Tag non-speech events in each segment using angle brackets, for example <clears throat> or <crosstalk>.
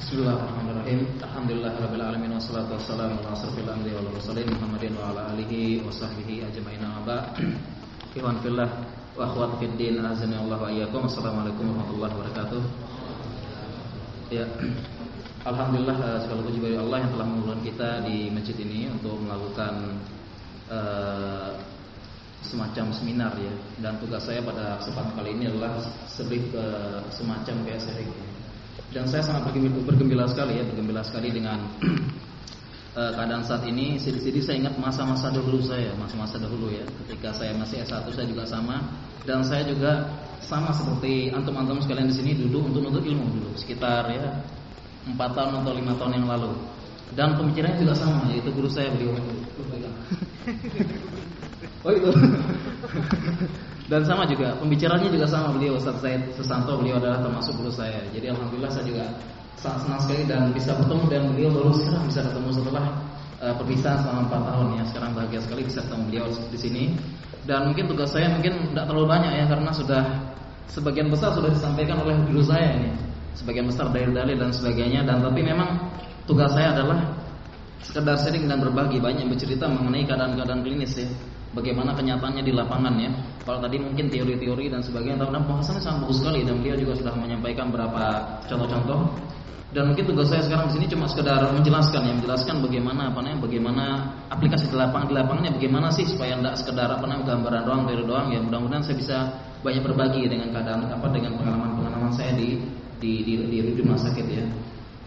Bismillahirrahmanirrahim. Assalamualaikum warahmatullahi wabarakatuh. Ya. Alhamdulillah eh, segala puji bagi Allah yang telah mengumpulkan kita di masjid ini untuk melakukan uh, semacam seminar ya. Dan tugas saya pada kesempatan kali ini adalah lebih ke semacam kayak sharing. Dan saya sangat bergembira, bergembira sekali ya, bergembira sekali dengan uh, <clears throat> keadaan saat ini. Jadi saya ingat masa-masa dahulu saya, masa-masa dahulu ya. Ketika saya masih S1 saya juga sama dan saya juga sama seperti antum-antum sekalian di sini duduk untuk menuntut ilmu dulu sekitar ya empat tahun atau lima tahun yang lalu. Dan pemikirannya juga sama, yaitu guru saya beliau. <laughs> Oh itu. <laughs> Dan sama juga pembicaranya juga sama beliau Ustaz Said Susanto beliau adalah termasuk guru saya. Jadi alhamdulillah saya juga sangat senang sekali dan bisa bertemu dan beliau baru sekarang bisa ketemu setelah uh, perpisahan selama 4 tahun ya. Sekarang bahagia sekali bisa ketemu beliau di sini. Dan mungkin tugas saya mungkin tidak terlalu banyak ya karena sudah sebagian besar sudah disampaikan oleh guru saya ini sebagian besar dalil-dalil dan sebagainya dan tapi memang tugas saya adalah sekedar sharing dan berbagi banyak bercerita mengenai keadaan-keadaan klinis ya bagaimana kenyataannya di lapangan ya kalau tadi mungkin teori-teori dan sebagainya tapi pembahasannya sangat bagus sekali dan beliau juga sudah menyampaikan beberapa contoh-contoh dan mungkin tugas saya sekarang di sini cuma sekedar menjelaskan ya menjelaskan bagaimana apa namanya bagaimana aplikasi di lapangan di lapangannya bagaimana sih supaya tidak sekedar apa namanya gambaran doang teori doang ya mudah-mudahan saya bisa banyak berbagi dengan keadaan apa dengan pengalaman-pengalaman saya di di di, di, di rumah sakit ya.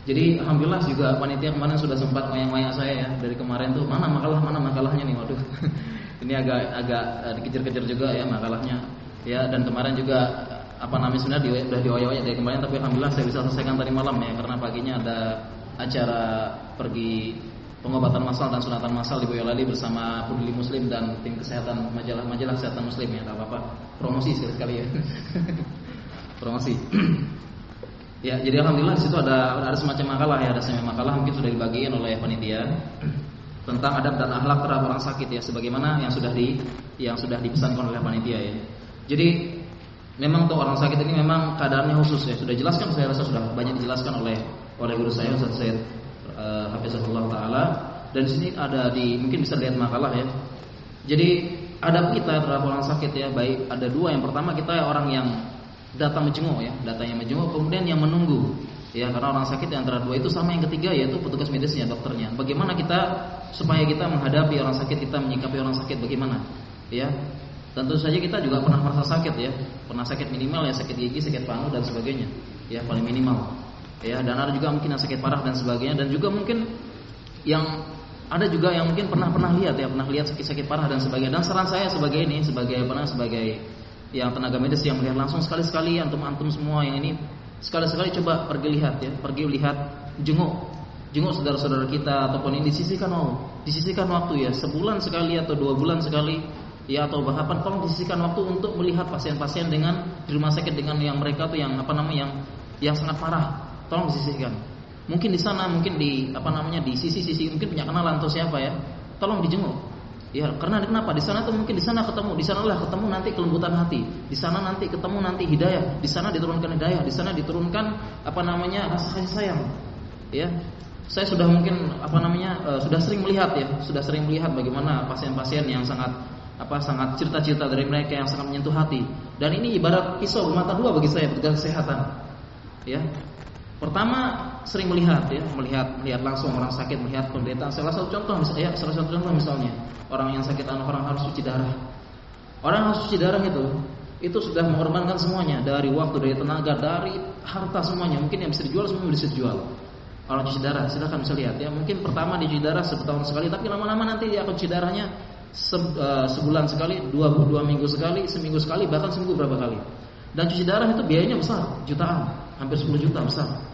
Jadi alhamdulillah juga panitia kemarin sudah sempat ngoyang-ngoyang saya ya dari kemarin tuh mana makalah mana makalahnya nih waduh. <laughs> Ini agak agak uh, dikejar-kejar juga ya makalahnya. Ya dan kemarin juga apa namanya sebenarnya sudah dioyak dari kemarin tapi alhamdulillah saya bisa selesaikan tadi malam ya karena paginya ada acara pergi pengobatan massal dan sunatan massal di Boyolali bersama Peduli Muslim dan tim kesehatan majalah-majalah kesehatan Muslim ya tak apa-apa. Promosi sekali-sekali ya. <laughs> Promosi. <clears throat> Ya, jadi alhamdulillah di situ ada ada semacam makalah ya, ada semacam makalah mungkin sudah dibagikan oleh panitia tentang adab dan akhlak terhadap orang sakit ya, sebagaimana yang sudah di yang sudah dipesankan oleh panitia ya. Jadi memang untuk orang sakit ini memang keadaannya khusus ya, sudah jelaskan saya rasa sudah banyak dijelaskan oleh oleh guru saya Ustaz Said uh, Hafizahullah taala dan di sini ada di mungkin bisa lihat makalah ya. Jadi adab kita terhadap orang sakit ya, baik ada dua yang pertama kita orang yang datang menjenguk ya, datang yang menjenguk, kemudian yang menunggu. Ya, karena orang sakit yang antara dua itu sama yang ketiga yaitu petugas medisnya, dokternya. Bagaimana kita supaya kita menghadapi orang sakit, kita menyikapi orang sakit bagaimana? Ya. Tentu saja kita juga pernah merasa sakit ya. Pernah sakit minimal ya, sakit gigi, sakit paru dan sebagainya. Ya, paling minimal. Ya, dan ada juga mungkin yang sakit parah dan sebagainya dan juga mungkin yang ada juga yang mungkin pernah pernah lihat ya, pernah lihat sakit-sakit parah dan sebagainya. Dan saran saya sebagai ini, sebagai apa sebagai yang tenaga medis yang melihat langsung sekali-sekali antum-antum semua yang ini sekali-sekali coba pergi lihat ya, pergi lihat jenguk jenguk saudara-saudara kita ataupun ini disisihkan oh, disisihkan waktu ya, sebulan sekali atau dua bulan sekali ya atau bahkan tolong disisihkan waktu untuk melihat pasien-pasien dengan di rumah sakit dengan yang mereka tuh yang apa namanya yang yang sangat parah. Tolong disisihkan. Mungkin di sana, mungkin di apa namanya di sisi-sisi mungkin punya kenalan atau siapa ya. Tolong dijenguk. Ya, karena kenapa? Di sana tuh mungkin di sana ketemu, di sanalah ketemu nanti kelembutan hati. Di sana nanti ketemu nanti hidayah. Di sana diturunkan hidayah, di sana diturunkan apa namanya? rasa kasih sayang. Ya. Saya sudah mungkin apa namanya? Uh, sudah sering melihat ya, sudah sering melihat bagaimana pasien-pasien yang sangat apa sangat cerita-cerita dari mereka yang sangat menyentuh hati. Dan ini ibarat pisau bermata dua bagi saya petugas kesehatan. Ya. Pertama sering melihat ya, melihat melihat langsung orang sakit, melihat penderitaan. Salah satu contoh misalnya, ya, salah satu contoh misalnya, orang yang sakit anak orang harus cuci darah. Orang harus cuci darah itu itu sudah mengorbankan semuanya dari waktu, dari tenaga, dari harta semuanya. Mungkin yang bisa dijual semua bisa dijual. Orang cuci darah, silahkan bisa lihat ya. Mungkin pertama dicuci darah setahun sekali, tapi lama-lama nanti dia akan cuci darahnya se, uh, sebulan sekali, dua dua minggu sekali, seminggu sekali, bahkan seminggu berapa kali. Dan cuci darah itu biayanya besar, jutaan, hampir 10 juta besar.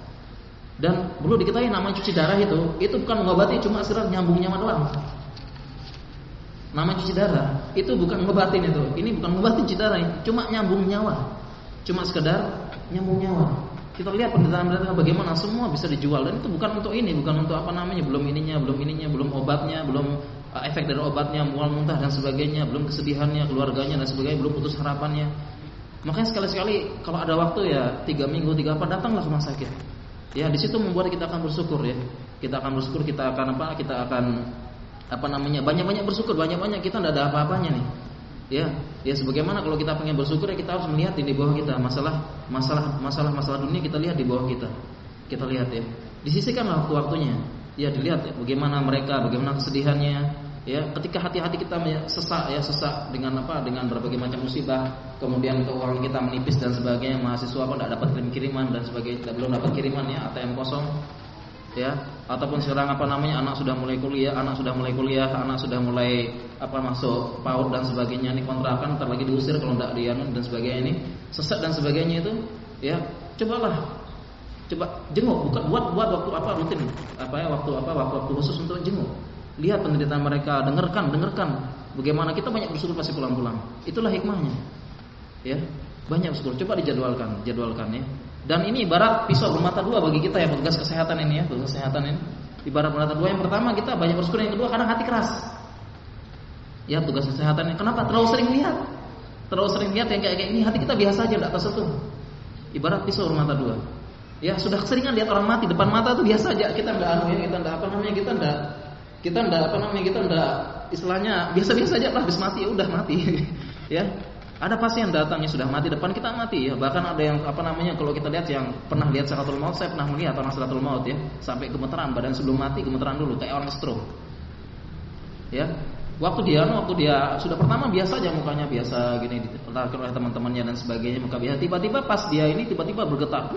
Dan perlu diketahui nama cuci darah itu itu bukan mengobati cuma sekedar nyambung nyawa doang. Nama cuci darah itu bukan ngobatin itu. Ini bukan ngobatin cuci darah, cuma nyambung nyawa. Cuma sekedar nyambung nyawa. Kita lihat penderitaan-penderitaan bagaimana semua bisa dijual dan itu bukan untuk ini, bukan untuk apa namanya, belum ininya, belum ininya, belum obatnya, belum uh, efek dari obatnya, mual muntah dan sebagainya, belum kesedihannya, keluarganya dan sebagainya, belum putus harapannya. Makanya sekali-sekali kalau ada waktu ya tiga minggu, tiga apa datanglah ke rumah sakit Ya, di situ membuat kita akan bersyukur ya. Kita akan bersyukur, kita akan apa? Kita akan apa namanya? Banyak-banyak bersyukur, banyak-banyak kita tidak ada apa-apanya nih. Ya, ya sebagaimana kalau kita pengen bersyukur ya kita harus melihat di bawah kita masalah masalah masalah masalah dunia kita lihat di bawah kita. Kita lihat ya. Disisikanlah waktu-waktunya. Ya dilihat ya, bagaimana mereka, bagaimana kesedihannya, ya ketika hati-hati kita sesak ya sesak dengan apa? Dengan berbagai macam musibah kemudian keuangan kita menipis dan sebagainya mahasiswa pun tidak dapat kirim kiriman dan sebagainya belum dapat kiriman ya ATM kosong ya. Ataupun sekarang apa namanya anak sudah mulai kuliah anak sudah mulai kuliah anak sudah mulai apa masuk PAUD dan sebagainya ini kontrakan terlagi diusir kalau tidak dianu dan sebagainya ini. Sesak dan sebagainya itu ya cobalah. Coba jenguk bukan buat buat waktu apa rutin. Apa ya waktu apa waktu waktu khusus untuk jenguk lihat penderitaan mereka, dengarkan, dengarkan bagaimana kita banyak bersyukur pasti pulang-pulang. Itulah hikmahnya. Ya, banyak bersyukur. Coba dijadwalkan, jadwalkan ya. Dan ini ibarat pisau bermata dua bagi kita ya petugas kesehatan ini ya, petugas kesehatan ini. Ibarat bermata dua yang pertama kita banyak bersyukur, yang kedua kadang hati keras. Ya, tugas kesehatan ini. Kenapa? Terlalu sering lihat. Terlalu sering lihat yang kayak ini hati kita biasa aja tidak tersentuh. Ibarat pisau bermata dua. Ya sudah keseringan lihat orang mati depan mata itu biasa aja kita nggak anu ya kita nggak apa namanya kita nggak kita ndak apa namanya kita ndak istilahnya biasa-biasa aja lah habis mati ya udah mati <laughs> ya. Ada pasien datangnya sudah mati depan kita mati ya. Bahkan ada yang apa namanya kalau kita lihat yang pernah lihat seratul maut saya pernah melihat orang seratul maut ya. Sampai gemeteran badan sebelum mati gemeteran dulu kayak orang stroke ya. Waktu dia waktu dia sudah pertama biasa aja mukanya biasa gini ditertawakan oleh teman-temannya dan sebagainya maka biasa. Tiba-tiba pas dia ini tiba-tiba bergetar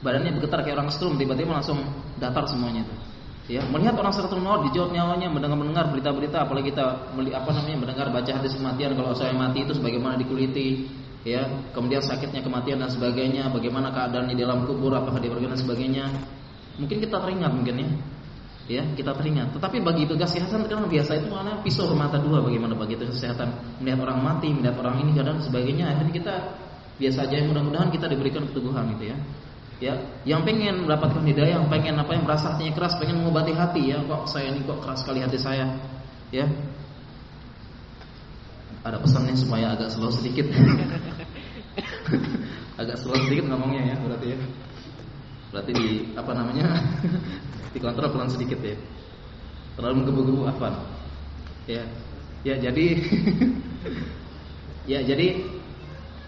badannya bergetar kayak orang stroke tiba-tiba langsung datar semuanya itu ya melihat orang seratul maut dijawab nyawanya mendengar mendengar berita-berita apalagi kita apa namanya mendengar baca hadis kematian kalau saya mati itu sebagaimana dikuliti ya kemudian sakitnya kematian dan sebagainya bagaimana keadaannya di dalam kubur apakah dia dan sebagainya. Mungkin kita teringat mungkin ya. Ya kita teringat. Tetapi bagi tugas kesehatan kan biasa itu mana pisau bermata dua bagaimana bagi itu kesehatan. Melihat orang mati melihat orang ini dan sebagainya akhirnya kita biasa aja mudah-mudahan kita diberikan keteguhan gitu ya ya yang pengen mendapatkan hidayah yang pengen apa yang merasa hatinya keras pengen mengobati hati ya. Kok saya ini kok keras sekali hati saya ya. Ada pesannya supaya agak slow sedikit. <laughs> Agak slow sedikit ngomongnya ya berarti ya. Berarti di apa namanya <laughs> dikontrol pelan sedikit ya. Terlalu menggebu-gebu apa ya. Ya jadi <laughs> ya jadi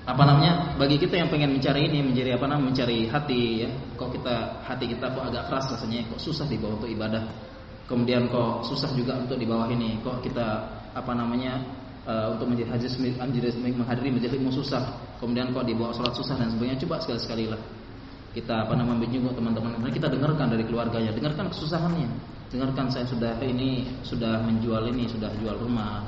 apa namanya? Bagi kita yang pengen mencari ini menjadi apa namanya? Mencari hati ya. Kok kita hati kita kok agak keras rasanya? Kok susah di bawah untuk ibadah? Kemudian kok susah juga untuk di bawah ini? Kok kita apa namanya uh, untuk menjadi haji menjadi menghadiri menjadi susah? Kemudian kok di bawah sholat susah dan sebagainya? Coba sekali sekali lah. Kita apa namanya menjenguk teman-teman. Kita dengarkan dari keluarganya. Dengarkan kesusahannya. Dengarkan saya sudah ini sudah menjual ini sudah jual rumah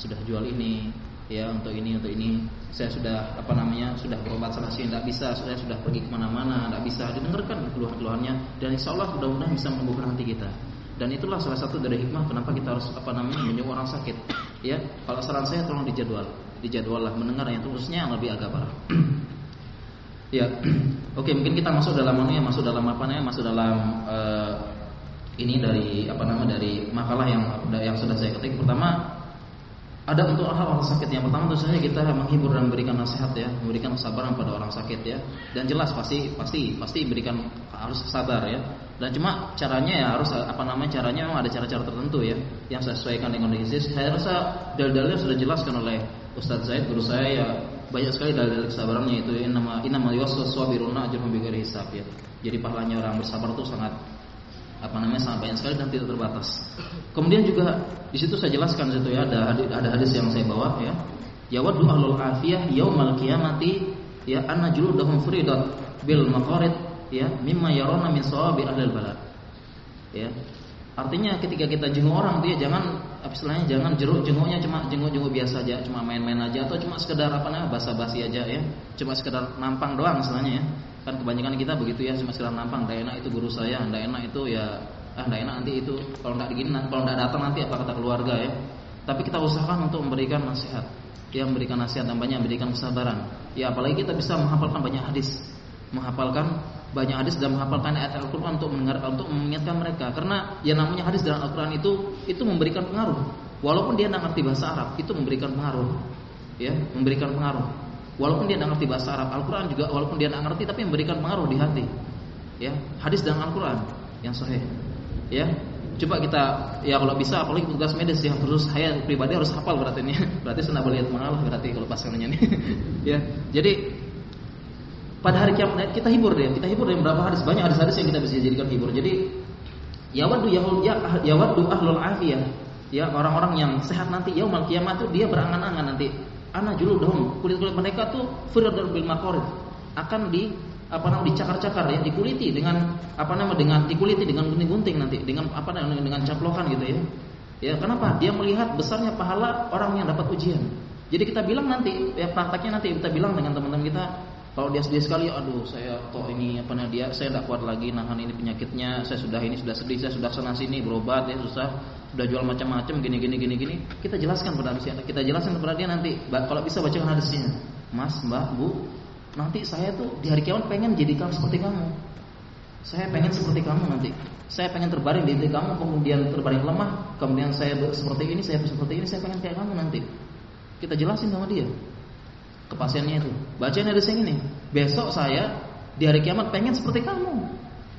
sudah jual ini ya untuk ini untuk ini. Saya sudah apa namanya sudah berobat sana sini tidak bisa. Saya sudah pergi ke mana-mana tidak bisa. Didengarkan keluhan-keluhannya dan insya Allah mudah-mudahan bisa membuka hati kita. Dan itulah salah satu dari hikmah kenapa kita harus apa namanya menyembuh orang sakit. Ya kalau saran saya tolong dijadwal. Dijadwal lah mendengar yang terusnya yang lebih agak parah. <clears throat> Ya <clears throat> oke mungkin kita masuk dalam mana ya masuk dalam apa namanya masuk dalam uh, ini dari apa namanya dari makalah yang yang sudah saya ketik. Pertama ada untuk hal orang sakit yang pertama tentu kita menghibur dan memberikan nasihat ya, memberikan kesabaran pada orang sakit ya. Dan jelas pasti pasti pasti berikan harus sabar ya. Dan cuma caranya ya harus apa namanya caranya memang ada cara-cara tertentu ya yang sesuaikan dengan kondisi. Saya rasa dalil-dalilnya sudah jelaskan oleh Ustadz Zaid guru saya ya banyak sekali dalil kesabarannya itu ya nama inama yuwasus sabiruna ajrun bighairi hisab ya. Jadi pahalanya orang bersabar itu sangat apa namanya sangat banyak sekali dan tidak terbatas. Kemudian juga di situ saya jelaskan situ ya ada hadis, ada hadis yang saya bawa ya. Yawaddu ahlul afiyah yaumal qiyamati ya anna juludahum furidat bil maqarid ya mimma yarona min sawabi ahlil balad. Ya. Artinya ketika kita jenguk orang dia jangan istilahnya jangan jeruk jenguknya cuma jenguk-jenguk biasa aja, cuma main-main aja atau cuma sekedar apa namanya basa-basi aja ya. Cuma sekedar nampang doang istilahnya ya. Kan kebanyakan kita begitu ya sekedar nampang, ndak enak itu guru saya, ndak enak itu ya ah ndak enak nanti itu kalau ndak begini kalau ndak datang nanti apa kata keluarga ya. Tapi kita usahakan untuk memberikan nasihat. Ya memberikan nasihat dan banyak memberikan kesabaran. Ya apalagi kita bisa menghafalkan banyak hadis. Menghafalkan banyak hadis dan menghafalkan ayat Al-Qur'an untuk mendengar untuk mengingatkan mereka karena yang namanya hadis dalam Al-Qur'an itu itu memberikan pengaruh walaupun dia tidak ngerti bahasa Arab itu memberikan pengaruh ya memberikan pengaruh walaupun dia tidak ngerti bahasa Arab Al-Qur'an juga walaupun dia tidak ngerti tapi memberikan pengaruh di hati Ya, hadis dan Al-Qur'an yang sahih. Ya. Coba kita ya kalau bisa apalagi tugas medis yang terus saya pribadi harus hafal berarti ini. <laughs> Berarti saya boleh mengalah berarti kalau pas nih. <laughs> ya. Jadi pada hari kiamat kita hibur deh, kita hibur dengan berapa hadis banyak hadis-hadis yang kita bisa jadikan hibur. Jadi ya wadu ya ya wadu ahlul afiyah ya orang-orang yang sehat nanti yaumul kiamat itu dia berangan-angan nanti ana dong kulit-kulit mereka tuh firdar bil maqarid akan di apa namanya dicakar-cakar ya dikuliti dengan apa namanya dengan dikuliti dengan gunting-gunting nanti dengan apa namanya dengan caplokan gitu ya. Ya kenapa? Dia melihat besarnya pahala orang yang dapat ujian. Jadi kita bilang nanti ya prakteknya nanti kita bilang dengan teman-teman kita kalau dia sedih sekali, aduh saya kok ini apa namanya dia, saya tidak kuat lagi nahan ini penyakitnya, saya sudah ini sudah sedih, saya sudah sana sini berobat ya susah, sudah jual macam-macam gini gini gini gini. Kita jelaskan kepada dia, kita jelaskan kepada dia nanti, kalau bisa bacakan hadisnya, Mas, Mbak, Bu, nanti saya tuh di hari kiamat pengen jadi kamu seperti kamu. Saya pengen seperti kamu nanti. Saya pengen terbaring di kamu, kemudian terbaring lemah, kemudian saya seperti ini, saya seperti ini, saya pengen kayak kamu nanti. Kita jelasin sama dia ke pasiennya itu. Bacain hadis yang ini. Besok saya di hari kiamat pengen seperti kamu.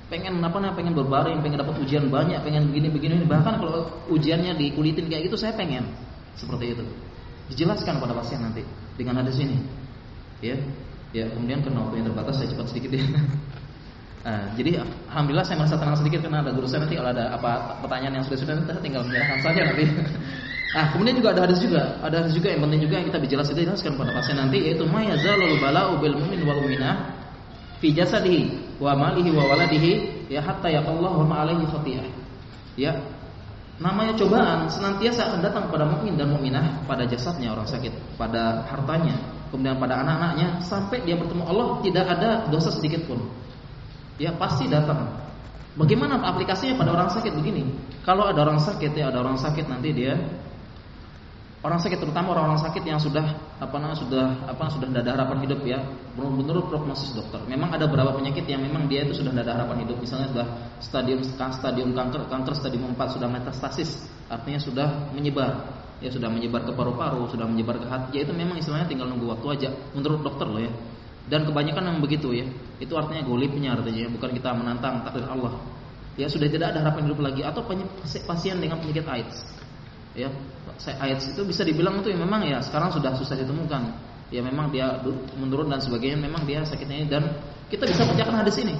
Pengen apa namanya? Pengen berbaring, pengen dapat ujian banyak, pengen begini begini. Bahkan kalau ujiannya dikulitin kayak gitu saya pengen seperti itu. Dijelaskan pada pasien nanti dengan hadis ini. Ya. Ya, kemudian karena waktu yang terbatas saya cepat sedikit ya. <laughs> Nah, jadi alhamdulillah saya merasa tenang sedikit karena ada guru saya nanti kalau ada apa pertanyaan yang sudah-sudah nanti tinggal menyerahkan saja nanti. <laughs> Ah, kemudian juga ada hadis juga, ada hadis juga yang penting juga yang kita bicara itu jelaskan pada pasien nanti yaitu mayazalul bala'u bil mu'min wal mu'minah fi jasadihi wa malihi wa waladihi ya hatta yaqallahu ma alaihi khatiyah. Ya. Namanya cobaan senantiasa akan datang pada mukmin dan mukminah pada jasadnya orang sakit, pada hartanya, kemudian pada anak-anaknya sampai dia bertemu Allah tidak ada dosa sedikit pun. Ya pasti datang. Bagaimana aplikasinya pada orang sakit begini? Kalau ada orang sakit ya ada orang sakit nanti dia Orang sakit terutama orang-orang sakit yang sudah apa namanya sudah apa sudah tidak ada harapan hidup ya. Menurut prognosis dokter, memang ada beberapa penyakit yang memang dia itu sudah tidak ada harapan hidup. Misalnya sudah stadium stadium kanker, kanker stadium 4 sudah metastasis, artinya sudah menyebar. Ya sudah menyebar ke paru-paru, sudah menyebar ke hati. Ya itu memang istilahnya tinggal nunggu waktu aja menurut dokter loh ya. Dan kebanyakan yang begitu ya. Itu artinya golipnya artinya bukan kita menantang takdir Allah. Ya sudah tidak ada harapan hidup lagi atau pasien dengan penyakit AIDS ya ayat itu bisa dibilang itu memang ya sekarang sudah susah ditemukan. Ya memang dia menurun dan sebagainya memang dia sakitnya ini. Dan kita bisa bacakan hadis ini.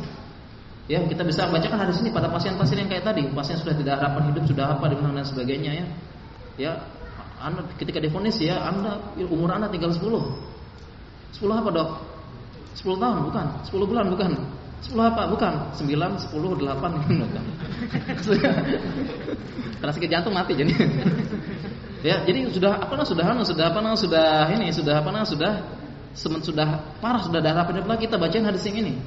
Ya kita bisa bacakan hadis ini pada pasien-pasien yang kayak tadi. Pasien sudah tidak harapan hidup sudah apa dan sebagainya ya. Ya anda ketika difonis ya anda umur anda tinggal 10 10 apa dok? 10 tahun bukan? 10 bulan bukan Sepuluh apa? Bukan. Sembilan, sepuluh, delapan. <laughs> Karena sakit jantung mati jadi. <laughs> ya, jadi sudah apa nah sudah anu sudah apa nah sudah ini sudah apa nah sudah semen sudah parah sudah harapan hidup lagi kita bacain hadis yang ini.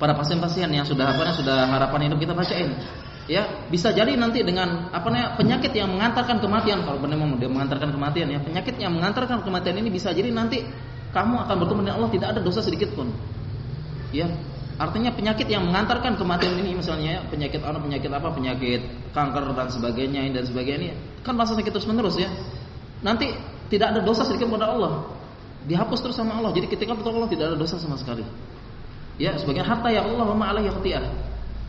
Para pasien-pasien yang sudah apa nah sudah harapan hidup kita bacain. Ya, bisa jadi nanti dengan apa namanya penyakit yang mengantarkan kematian kalau benar memang dia mengantarkan kematian ya, penyakit yang mengantarkan kematian ini bisa jadi nanti kamu akan bertemu dengan Allah tidak ada dosa sedikit pun. Ya, Artinya penyakit yang mengantarkan kematian ini misalnya penyakit apa penyakit apa penyakit kanker dan sebagainya dan sebagainya kan masa sakit terus menerus ya. Nanti tidak ada dosa sedikit pada Allah. Dihapus terus sama Allah. Jadi ketika bertemu Allah tidak ada dosa sama sekali. Ya, sebagian harta yang Allah ma alaihi khati'ah.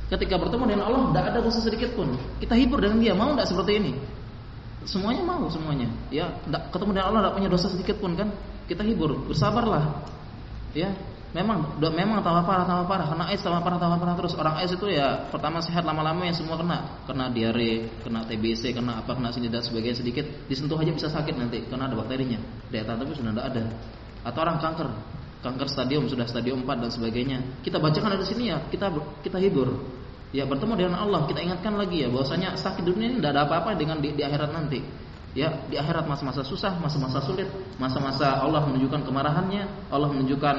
Ketika bertemu dengan Allah tidak ada dosa sedikit pun. Kita hibur dengan dia, mau tidak seperti ini? Semuanya mau semuanya. Ya, ketemu dengan Allah tidak punya dosa sedikit pun kan? Kita hibur, bersabarlah. Ya, Memang memang tambah parah tambah parah karena AIDS tambah parah tambah parah terus. Orang AIDS itu ya pertama sehat lama-lama yang semua kena, kena diare, kena TBC, kena apa kena sini dan sebagainya sedikit disentuh aja bisa sakit nanti karena ada bakterinya. Daya tahan tubuh sudah tidak ada. Atau orang kanker, kanker stadium sudah stadium 4 dan sebagainya. Kita bacakan ada sini ya, kita kita hibur. Ya bertemu dengan Allah, kita ingatkan lagi ya bahwasanya sakit dunia ini tidak ada apa-apa dengan di, di akhirat nanti. Ya, di akhirat masa-masa susah, masa-masa sulit, masa-masa Allah menunjukkan kemarahannya, Allah menunjukkan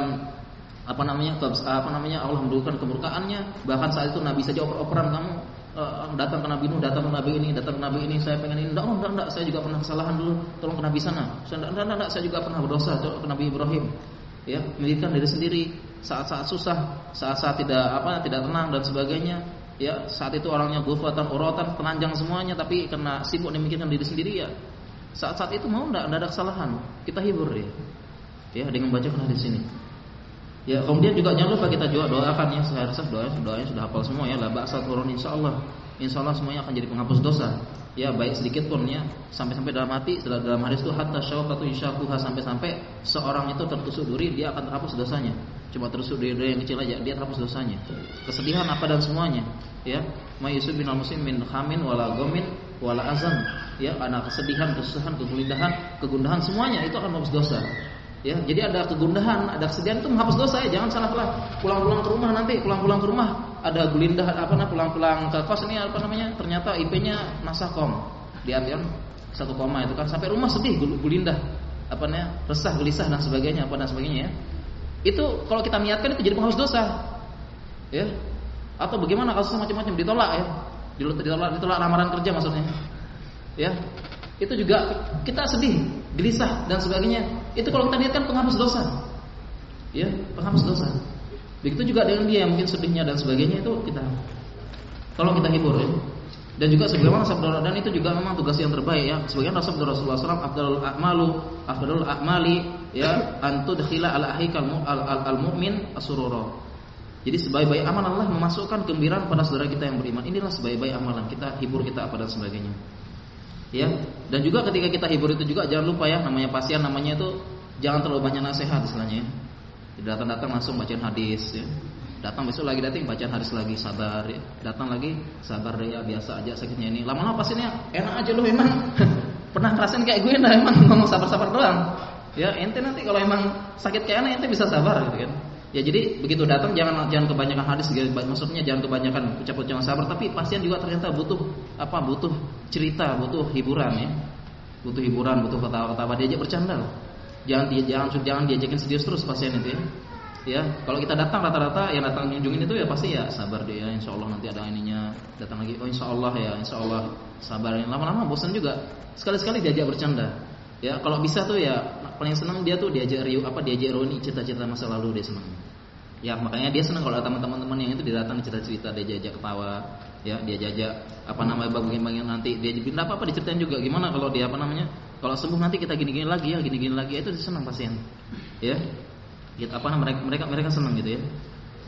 apa namanya apa namanya Allah mendulukan kemurkaannya. Bahkan saat itu Nabi saja oper-operan kamu uh, datang ke Nabi Nuh datang ke Nabi ini datang ke Nabi ini saya pengen ini. Enggak enggak, enggak saya juga pernah kesalahan dulu tolong ke Nabi sana. Saya enggak, enggak, saya juga pernah berdosa ke Nabi Ibrahim. Ya mendidikan diri sendiri. Saat-saat susah saat-saat tidak apa tidak tenang dan sebagainya. Ya saat itu orangnya gufatan urotan telanjang semuanya tapi karena sibuk memikirkan diri sendiri ya. Saat-saat itu mau enggak, enggak ada kesalahan. Kita hibur ya. Ya dengan baca hadis ini Ya, kemudian juga jangan lupa kita juga doakan ya seharusnya doa doanya sudah hafal semua ya la ba'sa turun insyaallah. Insyaallah semuanya akan jadi penghapus dosa. Ya, baik sedikit pun ya, sampai-sampai dalam hati dalam hadis itu hatta syaukatu insyaquha sampai-sampai seorang itu tertusuk duri dia akan terhapus dosanya. Cuma tertusuk duri yang kecil aja dia terhapus dosanya. Kesedihan apa dan semuanya, ya. Mayyusub binal muslim min khamin wala gomin wala azam. Ya, karena kesedihan, kesusahan, kegundahan, kegundahan semuanya itu akan menghapus dosa. Ya, jadi ada kegundahan, ada kesedihan itu menghapus dosa ya. Jangan salah salah. Pulang-pulang ke rumah nanti, pulang-pulang ke rumah ada gulindah apa namanya pulang-pulang ke kos ini apa namanya? Ternyata IP-nya nasakom. Diambil satu koma itu kan sampai rumah sedih gulindah apa namanya? resah, gelisah dan sebagainya apa dan sebagainya ya. Itu kalau kita niatkan itu jadi penghapus dosa. Ya. Atau bagaimana kalau macam-macam ditolak ya. Ditolak ditolak lamaran kerja maksudnya. Ya. Itu juga kita sedih, gelisah dan sebagainya itu kalau kita niatkan penghapus dosa. Ya, penghapus dosa. Begitu juga dengan dia yang mungkin sedihnya dan sebagainya itu kita tolong kita hibur ya. Dan juga sebagaimana sabda dan itu juga memang tugas yang terbaik ya. Sebagian sabda Rasulullah SAW afdalul a'malu afdalul a'mali ya antu dakhila ala ahikal al, al, al mu'min asurura. Jadi sebaik-baik amal Allah memasukkan kegembiraan pada saudara kita yang beriman. Inilah sebaik-baik amalan kita hibur kita apa dan sebagainya ya. Dan juga ketika kita hibur itu juga jangan lupa ya namanya pasien namanya itu jangan terlalu banyak nasihat istilahnya ya. datang-datang langsung bacain hadis ya. Datang besok lagi datang bacaan hadis lagi sabar ya. Datang lagi sabar ya biasa aja sakitnya ini. Lama-lama pasiennya enak aja loh emang. <laughs> Pernah ngerasain kayak gue nah emang ngomong sabar-sabar doang. Ya ente nanti kalau emang sakit kayak ente bisa sabar gitu kan Ya jadi begitu datang jangan jangan kebanyakan hadis gitu. maksudnya jangan kebanyakan ucap-ucapan sabar tapi pasien juga ternyata butuh apa butuh cerita, butuh hiburan ya. Butuh hiburan, butuh ketawa-ketawa diajak bercanda loh. Jangan jangan jangan diajakin serius terus pasien itu ya. Ya, kalau kita datang rata-rata yang datang kunjungin itu ya pasti ya sabar ya, insya Allah nanti ada ininya datang lagi, oh insya Allah ya, insya Allah sabar. Lama-lama bosan juga, sekali-sekali diajak bercanda. Ya, kalau bisa tuh ya paling senang dia tuh diajak riu apa diajak ironi cerita-cerita masa lalu dia senang. Ya makanya dia senang kalau teman-teman yang itu didatang cerita-cerita dia jajak ketawa, ya dia jajak apa namanya bagian-bagian nanti dia pindah apa apa diceritain juga gimana kalau dia apa namanya kalau sembuh nanti kita gini-gini lagi ya gini-gini lagi itu senang pasien, ya. Gitu apa namanya mereka mereka mereka senang gitu ya.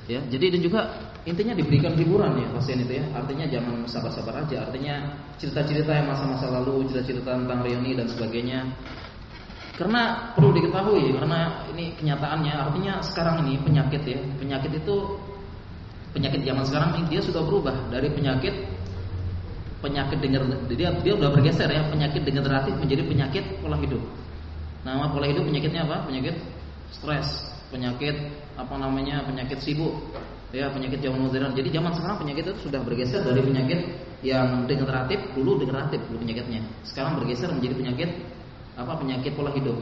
Ya, jadi dan juga intinya diberikan hiburan ya pasien itu ya. Artinya jangan sabar-sabar aja. Artinya cerita-cerita yang masa-masa lalu, cerita-cerita tentang reuni dan sebagainya. Karena perlu diketahui karena ini kenyataannya artinya sekarang ini penyakit ya. Penyakit itu penyakit zaman sekarang ini dia sudah berubah dari penyakit penyakit degeneratif dia dia sudah bergeser ya penyakit degeneratif menjadi penyakit pola hidup. Nama pola hidup penyakitnya apa? Penyakit stres penyakit apa namanya penyakit sibuk ya penyakit zaman modern jadi zaman sekarang penyakit itu sudah bergeser dari penyakit yang degeneratif dulu degeneratif dulu penyakitnya sekarang bergeser menjadi penyakit apa penyakit pola hidup.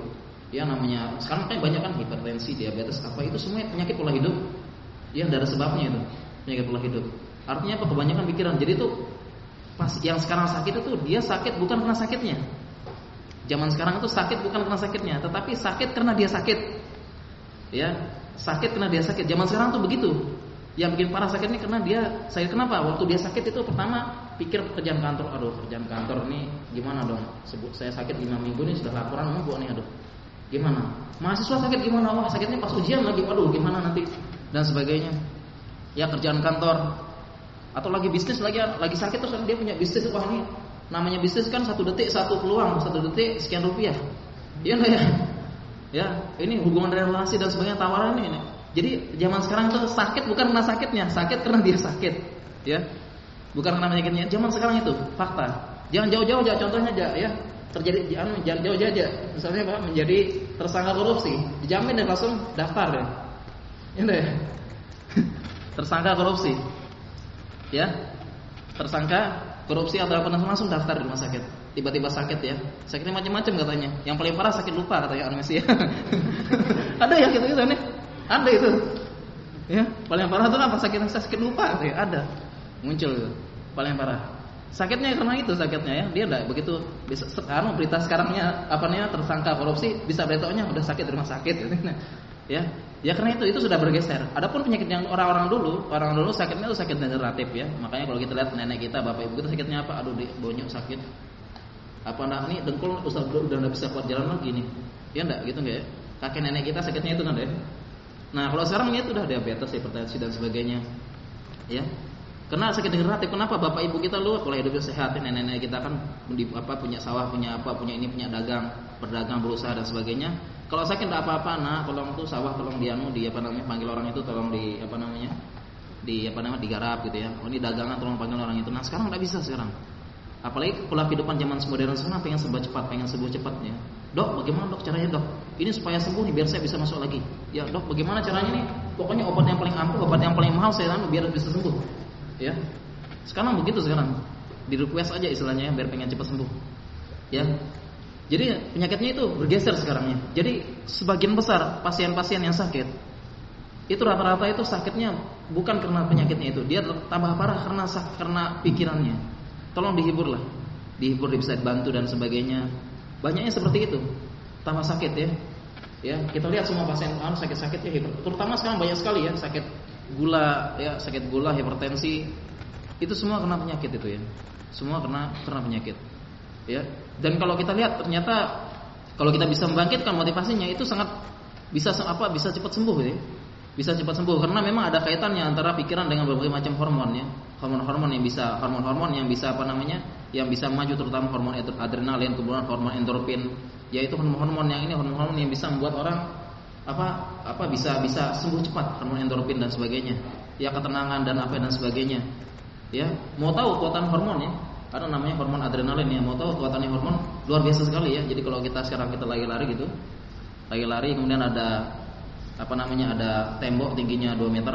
Ya namanya sekarang kan banyak kan hipertensi diabetes apa itu semua penyakit pola hidup. Ya dari sebabnya itu penyakit pola hidup. Artinya apa? Kebanyakan pikiran. Jadi itu pas yang sekarang sakit itu dia sakit bukan karena sakitnya. Zaman sekarang itu sakit bukan karena sakitnya tetapi sakit karena dia sakit. Ya sakit karena dia sakit. Zaman sekarang tuh begitu. Yang bikin parah sakit ini karena dia saya kenapa? Waktu dia sakit itu pertama pikir kerjaan kantor aduh kerjaan kantor ini gimana dong? Sebut saya sakit lima minggu ini sudah laporan mau nih aduh gimana? Mahasiswa sakit gimana? Wah sakitnya pas ujian lagi aduh gimana nanti? Dan sebagainya. Ya kerjaan kantor. Atau lagi bisnis lagi lagi sakit terus dia punya bisnis wah ini namanya bisnis kan satu detik satu peluang satu detik sekian rupiah. Iya ya? Ya, ini hubungan relasi dan sebagainya tawaran ini. Jadi zaman sekarang itu sakit bukan karena sakitnya, sakit karena dia sakit. Ya. Bukan karena penyakitnya. Zaman sekarang itu fakta. Jangan jauh-jauh aja contohnya aja ya. Terjadi jangan jauh-jauh aja. Misalnya apa? Menjadi tersangka korupsi, dijamin dan langsung daftar ya. Ini ya. <laughs> tersangka korupsi. Ya. Tersangka korupsi atau apa langsung daftar di rumah sakit tiba-tiba sakit ya. Sakitnya macam-macam katanya. Yang paling parah sakit lupa katanya amnesia. <laughs> ada ya gitu gitu nih. Ada itu. Ya, paling parah itu apa? Sakit sakit lupa katanya. Ada. Muncul itu. Paling parah. Sakitnya karena itu sakitnya ya. Dia enggak begitu bisa sekarang berita sekarangnya apa namanya tersangka korupsi bisa beritanya udah sakit di rumah sakit gitu. <laughs> Ya. Ya karena itu itu sudah bergeser. Adapun penyakit yang orang-orang dulu, orang dulu sakitnya itu sakit degeneratif ya. Makanya kalau kita lihat nenek kita, bapak ibu kita sakitnya apa? Aduh, bonyok sakit apa nak ini dengkul Ustaz udah udah nggak bisa kuat jalan lagi nih. Ya enggak gitu enggak ya? Kakek nenek kita sakitnya itu kan ya. Nah, kalau sekarang ya sudah diabetes, hipertensi dan sebagainya. Ya. Karena sakit degeneratif. Kenapa bapak ibu kita lu kalau hidupnya sehat, nenek-nenek kita kan apa punya sawah, punya apa, punya ini, punya dagang, berdagang, berusaha dan sebagainya. Kalau sakit tidak apa-apa, nah tolong tuh sawah tolong dianu di apa namanya panggil orang itu tolong di apa namanya di apa namanya digarap gitu ya. Oh ini dagangan tolong panggil orang itu. Nah sekarang tidak bisa sekarang. Apalagi pola kehidupan zaman modern sekarang pengen serba cepat, pengen sembuh cepatnya. Dok, bagaimana dok caranya dok? Ini supaya sembuh nih biar saya bisa masuk lagi. Ya dok, bagaimana caranya nih? Pokoknya obat yang paling ampuh, obat yang paling mahal saya anu biar bisa sembuh ya. Sekarang begitu sekarang. Di request aja istilahnya ya, biar pengen cepat sembuh. Ya. Jadi penyakitnya itu bergeser sekarang ya. Jadi sebagian besar pasien-pasien yang sakit itu rata-rata itu sakitnya bukan karena penyakitnya itu. Dia tambah parah karena karena pikirannya. Tolong dihibur lah dihibur bisa dibantu dan sebagainya. Banyaknya seperti itu. Tambah sakit ya. Ya kita lihat semua pasien anu sakit-sakit ya terutama sekarang banyak sekali ya sakit gula ya sakit gula hipertensi itu semua kena penyakit itu ya. Semua kena kena penyakit ya. Dan kalau kita lihat ternyata kalau kita bisa membangkitkan motivasinya itu sangat bisa apa bisa cepat sembuh ya. Bisa cepat sembuh karena memang ada kaitannya antara pikiran dengan berbagai macam hormon ya. Hormon-hormon yang bisa hormon-hormon yang bisa apa namanya yang bisa maju terutama hormon adrenalin kemudian hormon endorfin. Yaitu hormon-hormon yang ini hormon-hormon yang bisa membuat orang apa apa bisa bisa sembuh cepat hormon endorfin dan sebagainya. Ya ketenangan dan apa dan sebagainya. Ya mau tahu kekuatan hormon ya? Ada namanya hormon adrenalin ya. Mau tahu kekuatannya hormon? Luar biasa sekali ya. Jadi kalau kita sekarang kita lagi lari gitu lagi lari kemudian ada apa namanya ada tembok tingginya 2 meter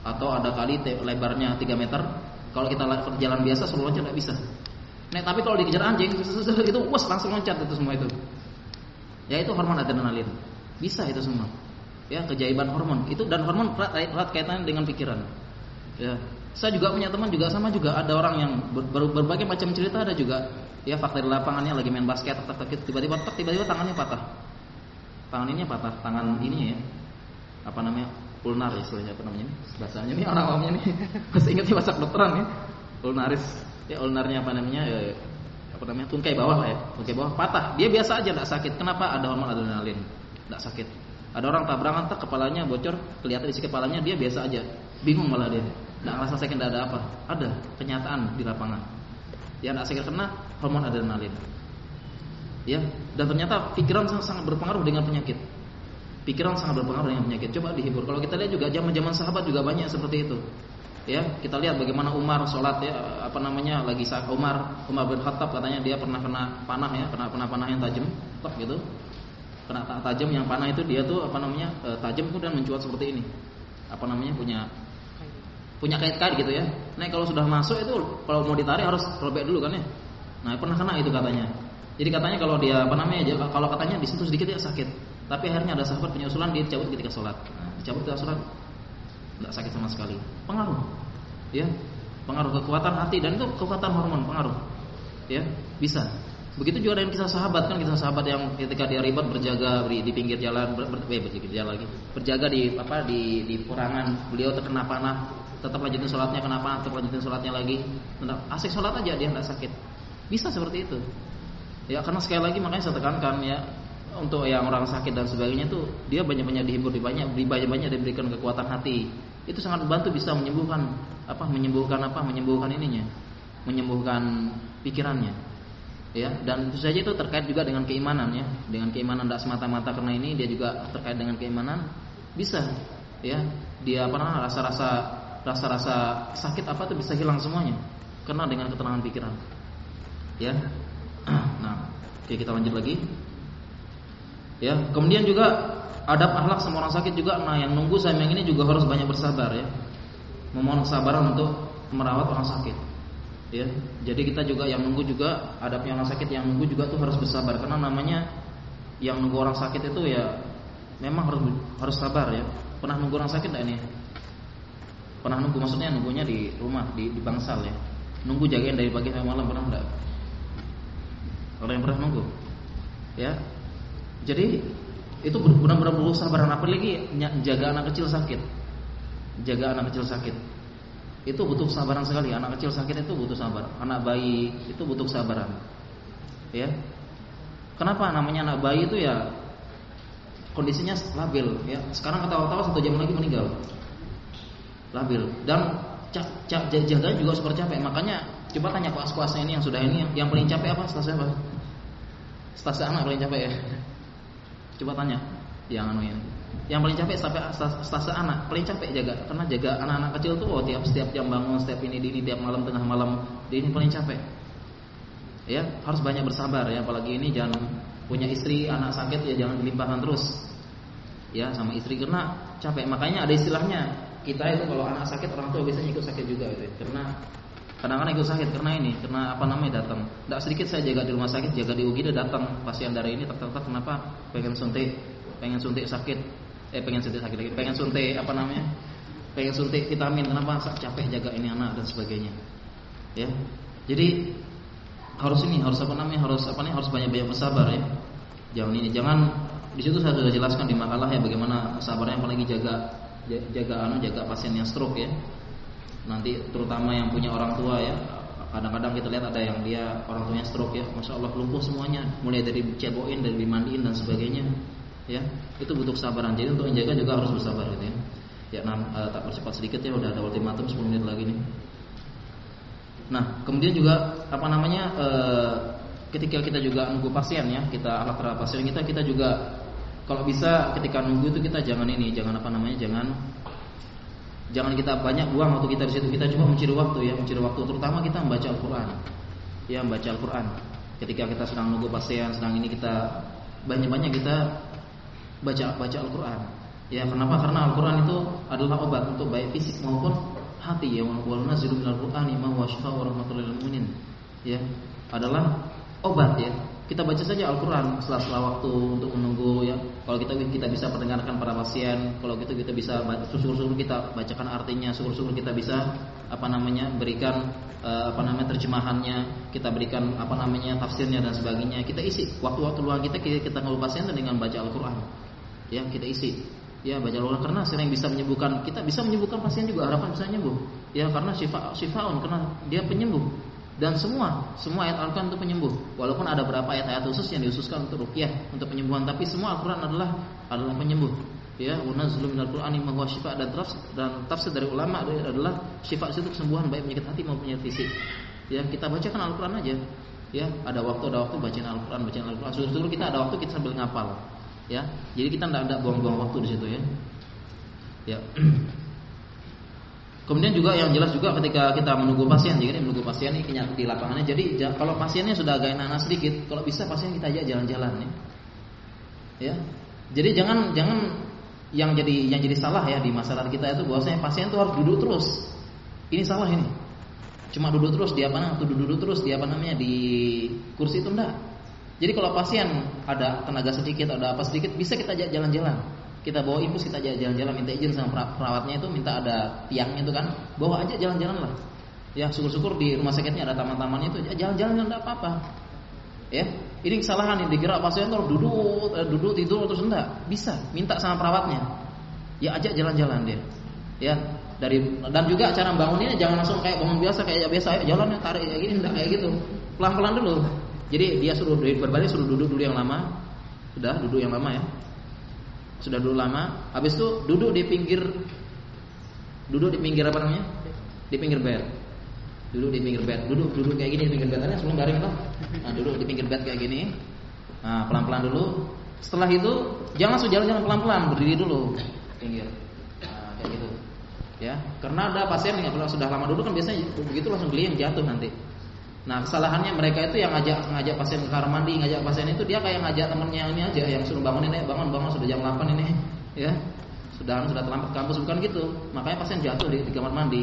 atau ada kali lebarnya 3 meter kalau kita jalan biasa selalu loncat bisa. Nah tapi kalau dikejar anjing <laughs> itu was langsung loncat itu semua itu. Ya itu hormon adrenalin bisa itu semua. Ya, kejaiban hormon. Itu dan hormon erat, erat kaitannya dengan pikiran. Ya. Saya juga punya teman juga sama juga ada orang yang ber, ber, berbagai macam cerita ada juga ya fakta di lapangannya lagi main basket tiba-tiba tiba-tiba tangannya patah. Tangan ini patah, tangan ini ya. Apa namanya? ulnar istilahnya apa namanya? Bahasanya ini orang awamnya nih. <laughs> Masih ingat bahasa kedokteran ya. Ulnaris. Ya ulnarnya apa namanya? Ya, apa namanya? Tungkai bawah lah ya. Tungkai bawah patah. Dia biasa aja enggak sakit. Kenapa? Ada hormon adrenalin tidak sakit. Ada orang tabrakan tak kepalanya bocor, kelihatan isi kepalanya dia biasa aja, bingung malah dia. Tidak ngerasa sakit, tidak ada apa. Ada kenyataan di lapangan. Yang tidak sakit karena hormon adrenalin. Ya, dan ternyata pikiran sangat, sangat berpengaruh dengan penyakit. Pikiran sangat berpengaruh dengan penyakit. Coba dihibur. Kalau kita lihat juga zaman-zaman sahabat juga banyak seperti itu. Ya, kita lihat bagaimana Umar sholat ya, apa namanya lagi Umar Umar bin Khattab katanya dia pernah kena panah ya, pernah kena panah yang tajam, gitu kena tajam yang panah itu dia tuh apa namanya e, tajam kemudian mencuat seperti ini. Apa namanya punya punya kait-kait gitu ya. Nah kalau sudah masuk itu kalau mau ditarik harus robek dulu kan ya. Nah pernah kena itu katanya. Jadi katanya kalau dia apa namanya kalau katanya di sedikit ya sakit. Tapi akhirnya ada sahabat punya usulan dia cabut ketika sholat. Nah, dicabut ketika sholat nggak sakit sama sekali. Pengaruh ya. Pengaruh kekuatan hati dan itu kekuatan hormon pengaruh. Ya bisa Begitu juga dengan kisah sahabat kan kisah sahabat yang ketika dia ribet berjaga di, pinggir jalan ber, ber, eh, berjaga jalan lagi berjaga di apa di di perangan. Beliau terkena panah tetap lanjutin sholatnya kenapa tetap lanjutin sholatnya lagi. Tetap asik sholat aja dia tidak sakit. Bisa seperti itu. Ya karena sekali lagi makanya saya tekankan ya untuk yang orang sakit dan sebagainya tuh dia banyak-banyak dihibur di banyak banyak-banyak diberikan kekuatan hati. Itu sangat membantu bisa menyembuhkan apa menyembuhkan apa menyembuhkan ininya menyembuhkan pikirannya ya. Dan itu saja itu terkait juga dengan keimanan ya. Dengan keimanan tidak semata-mata karena ini dia juga terkait dengan keimanan. Bisa ya. Dia namanya rasa-rasa rasa-rasa sakit apa tuh bisa hilang semuanya. Karena dengan ketenangan pikiran. Ya. <clears throat> Nah oke kita lanjut lagi. Ya kemudian juga adab akhlak sama orang sakit juga. Nah yang nunggu saya yang ini juga harus banyak bersabar ya. Memohon kesabaran untuk merawat orang sakit ya jadi kita juga yang nunggu juga ada yang sakit yang nunggu juga tuh harus bersabar. Karena namanya yang nunggu orang sakit itu ya memang harus harus sabar ya. Pernah nunggu orang sakit enggak ini? Pernah nunggu maksudnya nunggunya di rumah di, di bangsal ya? Nunggu jagain dari pagi sampai malam pernah enggak orang yang pernah nunggu? Ya jadi itu benar-benar perlu sabaran apalagi jaga anak kecil sakit. Jaga anak kecil sakit itu butuh sabaran sekali. Anak kecil sakit itu butuh sabar. Anak bayi itu butuh sabaran. Ya. Kenapa namanya anak bayi itu ya kondisinya labil ya. Sekarang ketawa-tawa satu jam lagi meninggal. Labil dan jaga juga super capek. Makanya coba tanya kuas-kuasnya ini yang sudah ini yang, yang paling capek apa? Stase apa? Stase anak paling capek ya. Coba tanya yang anu yang yang paling capek sampai stase anak. Paling capek jaga. Karena jaga anak-anak kecil tuh oh, tiap setiap jam bangun setiap ini ini tiap malam tengah malam. Ini paling capek. Ya harus banyak bersabar ya. Apalagi ini jangan punya istri anak sakit ya jangan dilimpahkan terus. Ya sama istri. Karena capek. Makanya ada istilahnya kita itu kalau anak sakit orang tua biasanya ikut sakit juga gitu ya. karena kadang-kadang ikut sakit karena ini karena apa namanya datang. Tidak sedikit saya jaga di rumah sakit jaga di UGD datang. Pasien dari ini ternyata kenapa? Pengen suntik. Pengen suntik sakit eh pengen suntik sakit lagi. Pengen suntik apa namanya? Pengen suntik vitamin. Kenapa capek jaga ini anak dan sebagainya? Ya. Jadi harus ini harus apa namanya? Harus apa nih? Harus banyak-banyak bersabar ya. Jangan ini. Jangan di situ saya sudah jelaskan di makalah ya bagaimana sabarnya apalagi jaga jaga anu jaga pasien yang stroke ya. Nanti terutama yang punya orang tua ya. Kadang-kadang kita lihat ada yang dia orang tuanya stroke ya. Masya Allah lumpuh semuanya. Mulai dari cebokin dari dimandiin dan sebagainya ya itu butuh kesabaran jadi untuk menjaga juga harus bersabar gitu ya ya nah, tak percepat sedikit ya udah ada ultimatum 10 menit lagi nih Nah, kemudian juga apa namanya e, ketika kita juga nunggu pasien ya, kita alat terhadap pasien kita, kita juga kalau bisa ketika nunggu itu kita jangan ini, jangan apa namanya, jangan jangan kita banyak buang waktu kita di situ. Kita coba mencari waktu ya, mencari waktu terutama kita membaca Al-Qur'an. Ya, membaca Al-Qur'an. Ketika kita sedang nunggu pasien, sedang ini kita banyak-banyak kita baca baca Al-Qur'an. Ya, kenapa? Karena Al-Qur'an itu adalah obat untuk baik fisik maupun hati ya wal nazilu minal qur'ani ma huwa syifaa'u wa rahmatul lil mu'minin ya adalah obat ya kita baca saja Al-Quran setelah-setelah waktu untuk menunggu ya. Kalau kita kita bisa perdengarkan para pasien, kalau gitu kita bisa syukur-syukur kita bacakan artinya, syukur-syukur kita bisa apa namanya berikan uh, apa namanya terjemahannya, kita berikan apa namanya tafsirnya dan sebagainya. Kita isi waktu-waktu luang kita kita, kita pasien dengan baca Al-Quran. Ya kita isi. Ya baca al karena sering bisa menyembuhkan? Kita bisa menyembuhkan pasien juga harapan bisa nyembuh. Ya karena syifa syifaun karena dia penyembuh. Dan semua semua ayat Al-Quran itu penyembuh. Walaupun ada beberapa ayat-ayat khusus yang diususkan untuk rukyah untuk penyembuhan tapi semua Al-Quran adalah adalah penyembuh. Ya unazlu minal qur'ani ma huwa syifa dan tafsir dan tafsir dari ulama adalah syifa itu kesembuhan baik penyakit hati maupun penyakit fisik. Ya kita bacakan Al-Quran aja. Ya ada waktu ada waktu bacain Al-Quran bacain Al-Quran. Kita ada waktu kita sambil ngapal ya jadi kita tidak ada buang-buang waktu di situ ya. Ya. Kemudian juga yang jelas juga ketika kita menunggu pasien jadi menunggu pasien ini di lapangannya jadi kalau pasiennya sudah agak enak sedikit kalau bisa pasien kita ajak jalan-jalan ya. Ya. Jadi jangan jangan yang jadi yang jadi salah ya di masyarakat kita itu bahwasanya pasien itu harus duduk terus. Ini salah ini. Cuma duduk terus di apa namanya duduk, duduk terus di apa namanya di kursi itu enggak jadi kalau pasien ada tenaga sedikit, ada apa sedikit, bisa kita jalan-jalan. Kita bawa infus, kita jalan-jalan, minta izin sama perawatnya itu, minta ada tiangnya itu kan, bawa aja jalan-jalan lah. Ya syukur-syukur di rumah sakitnya ada taman-tamannya itu, jalan-jalan enggak apa-apa. Ya, ini kesalahan yang dikira pasien kalau duduk, eh, duduk tidur terus enggak, bisa minta sama perawatnya. Ya ajak jalan-jalan dia. Ya, dari dan juga cara bangunnya jangan langsung kayak bangun biasa kayak biasa jalan tarik kayak gini enggak kayak gitu. Pelan-pelan dulu. Jadi dia suruh berbalik suruh duduk dulu yang lama. Sudah duduk yang lama ya. Sudah duduk lama. Habis itu duduk di pinggir duduk di pinggir apa namanya? Di pinggir bed. Duduk di pinggir bed. Duduk duduk kayak gini di pinggir bed. Kan sebelum garing tuh. Nah, duduk di pinggir bed kayak gini. Nah, pelan-pelan dulu. Setelah itu jangan langsung jalan-jalan pelan-pelan, berdiri dulu. Pinggir. Nah, kayak gitu. Ya, karena ada pasien yang sudah lama duduk kan biasanya begitu langsung geleng jatuh nanti. Nah kesalahannya mereka itu yang ngajak ngajak pasien ke kamar mandi, ngajak pasien itu dia kayak ngajak temennya ini aja yang suruh bangun ini, bangun bangun sudah jam 8 ini, ya sudah sudah terlambat kampus bukan gitu. Makanya pasien jatuh di, di kamar mandi.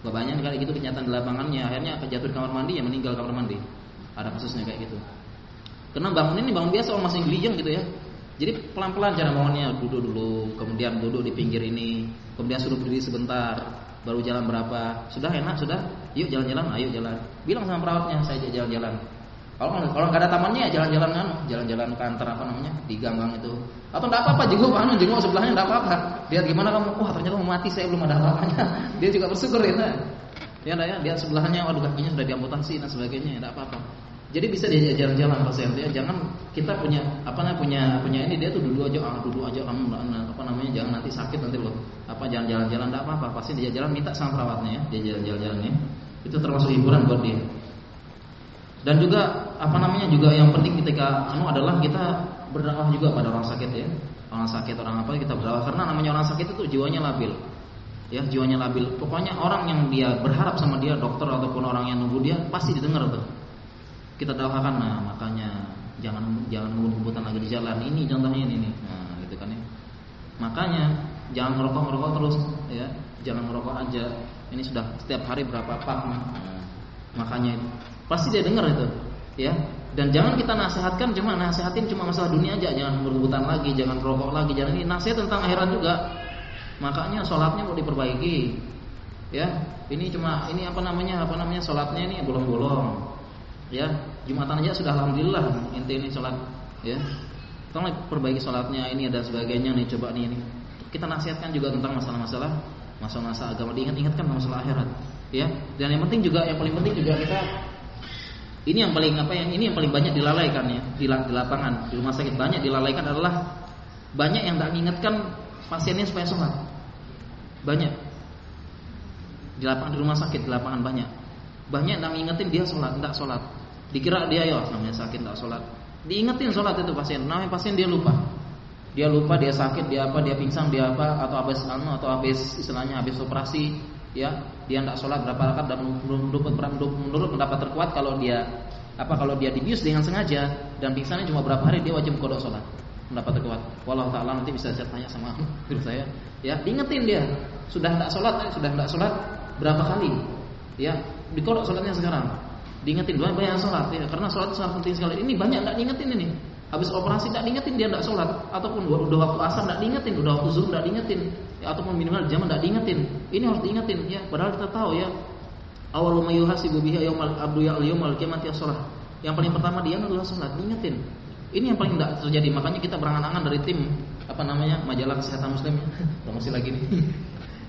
Banyak kali gitu kenyataan di lapangannya, akhirnya jatuh di kamar mandi ya meninggal kamar mandi. Ada kasusnya kayak gitu. Karena bangun ini bangun biasa orang masih gelijeng gitu ya. Jadi pelan-pelan cara bangunnya duduk dulu, kemudian duduk di pinggir ini, kemudian suruh berdiri sebentar, baru jalan berapa? Sudah enak, sudah. Yuk jalan-jalan, ayo jalan. Bilang sama perawatnya, saya jalan-jalan. Kalau kalau nggak ada tamannya ya jalan-jalan kan, jalan-jalan ke apa namanya di gang-gang itu. Atau enggak apa-apa jenguk anu jenguk sebelahnya enggak apa-apa. Lihat gimana kamu, wah ternyata mau mati saya belum ada apa-apanya. <laughs> Dia juga bersyukur ya. Nah. Ya, ya, lihat sebelahnya waduh kakinya sudah diamputasi dan sebagainya, enggak apa-apa. Jadi bisa dia jalan-jalan pasien ya. Jangan kita punya apa namanya punya punya ini dia tuh duduk aja ah duduk aja kamu apa namanya jangan nanti sakit nanti loh. Apa jangan jalan-jalan enggak apa-apa. Pasti dia jalan minta sama perawatnya ya. Dia jalan-jalan ya. Itu termasuk hiburan buat dia. Dan juga apa namanya juga yang penting ketika anu adalah kita berdakwah juga pada orang sakit ya. Orang sakit orang apa kita berdakwah karena namanya orang sakit itu jiwanya labil. Ya, jiwanya labil. Pokoknya orang yang dia berharap sama dia dokter ataupun orang yang nunggu dia pasti didengar tuh kita doakan nah makanya jangan jangan ngebut-ngebutan lagi di jalan. Ini contohnya ini nih. Nah gitu kan ya. Makanya jangan merokok merokok terus ya. Jangan merokok aja. Ini sudah setiap hari berapa pak? Nah, makanya pasti dia dengar itu ya. Dan jangan kita nasihatkan cuma nasihatin cuma masalah dunia aja. Jangan berebutan lagi jangan merokok lagi jangan ini. Nasihat tentang akhirat juga. Makanya sholatnya mau diperbaiki ya. Ini cuma ini apa namanya apa namanya sholatnya ini bolong-bolong ya jumatan aja sudah alhamdulillah inti ini sholat ya. Tolong perbaiki sholatnya ini ada sebagainya nih coba nih ini. Kita nasihatkan juga tentang masalah-masalah masalah-masalah agama. Diingat-ingatkan masalah akhirat ya. Dan yang penting juga yang paling penting juga kita ini yang paling apa yang ini yang paling banyak dilalaikan ya. Di, di lapangan di rumah sakit banyak dilalaikan adalah banyak yang tidak mengingatkan pasiennya supaya sholat. Banyak. Di lapangan di rumah sakit di lapangan banyak. Banyak yang mengingetin dia sholat tidak sholat Dikira dia ya namanya sakit tak sholat. Diingetin sholat itu pasien. Namanya pasien dia lupa. Dia lupa dia sakit dia apa dia pingsan dia apa atau habis anu atau habis istilahnya habis operasi ya dia tidak sholat berapa rakaat dan menurut, menurut pendapat terkuat kalau dia apa kalau dia dibius dengan sengaja dan pingsannya cuma berapa hari dia wajib kodok sholat pendapat terkuat. Walau taala nanti bisa saya tanya sama <laughs> guru saya. Ya, diingetin dia. Sudah tidak sholat, eh, sudah tidak sholat berapa kali? Ya, dikodok sholatnya sekarang. Diingetin doa banyak sholat ya, karena sholat sangat penting sekali. Ini banyak nggak diingetin ini. Habis operasi nggak diingetin dia nggak sholat, ataupun udah waktu asar nggak diingetin, udah waktu zuhur nggak diingetin, ya, ataupun minimal jam nggak diingetin. Ini harus diingetin ya. Padahal kita tahu ya awal mayuhasibu biha yaumal abdu ya kiamat ya sholat. Yang paling pertama dia adalah sholat, diingetin. Ini yang paling tidak terjadi. Makanya kita berangan-angan dari tim apa namanya majalah kesehatan muslim. Promosi lagi nih.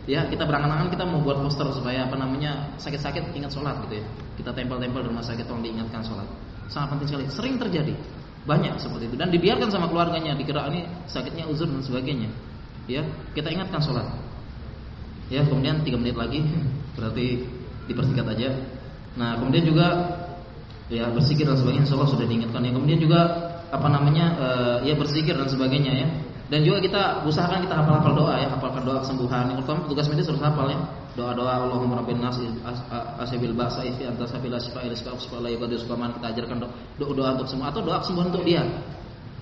Ya kita berangan-angan kita mau buat poster supaya apa namanya sakit-sakit ingat sholat gitu ya. Kita tempel-tempel di rumah sakit tolong diingatkan sholat. Sangat penting sekali. Sering terjadi. Banyak seperti itu. Dan dibiarkan sama keluarganya dikira ini sakitnya uzur dan sebagainya. Ya kita ingatkan sholat. Ya kemudian tiga menit lagi <laughs> berarti dipersingkat aja. Nah kemudian juga ya berzikir dan sebagainya Allah sudah diingatkan. Ya kemudian juga apa namanya uh, ya berzikir dan sebagainya ya dan juga kita usahakan kita hafal-hafal doa ya, hafalkan doa kesembuhan. Yang pertama tugas medis harus hafal ya. Doa-doa Allahumma rabbin nas asabil ba'sa ifi anta sabila shifa rizqa la yubadiru sukaman kita ajarkan doa-doa untuk semua atau doa kesembuhan untuk dia.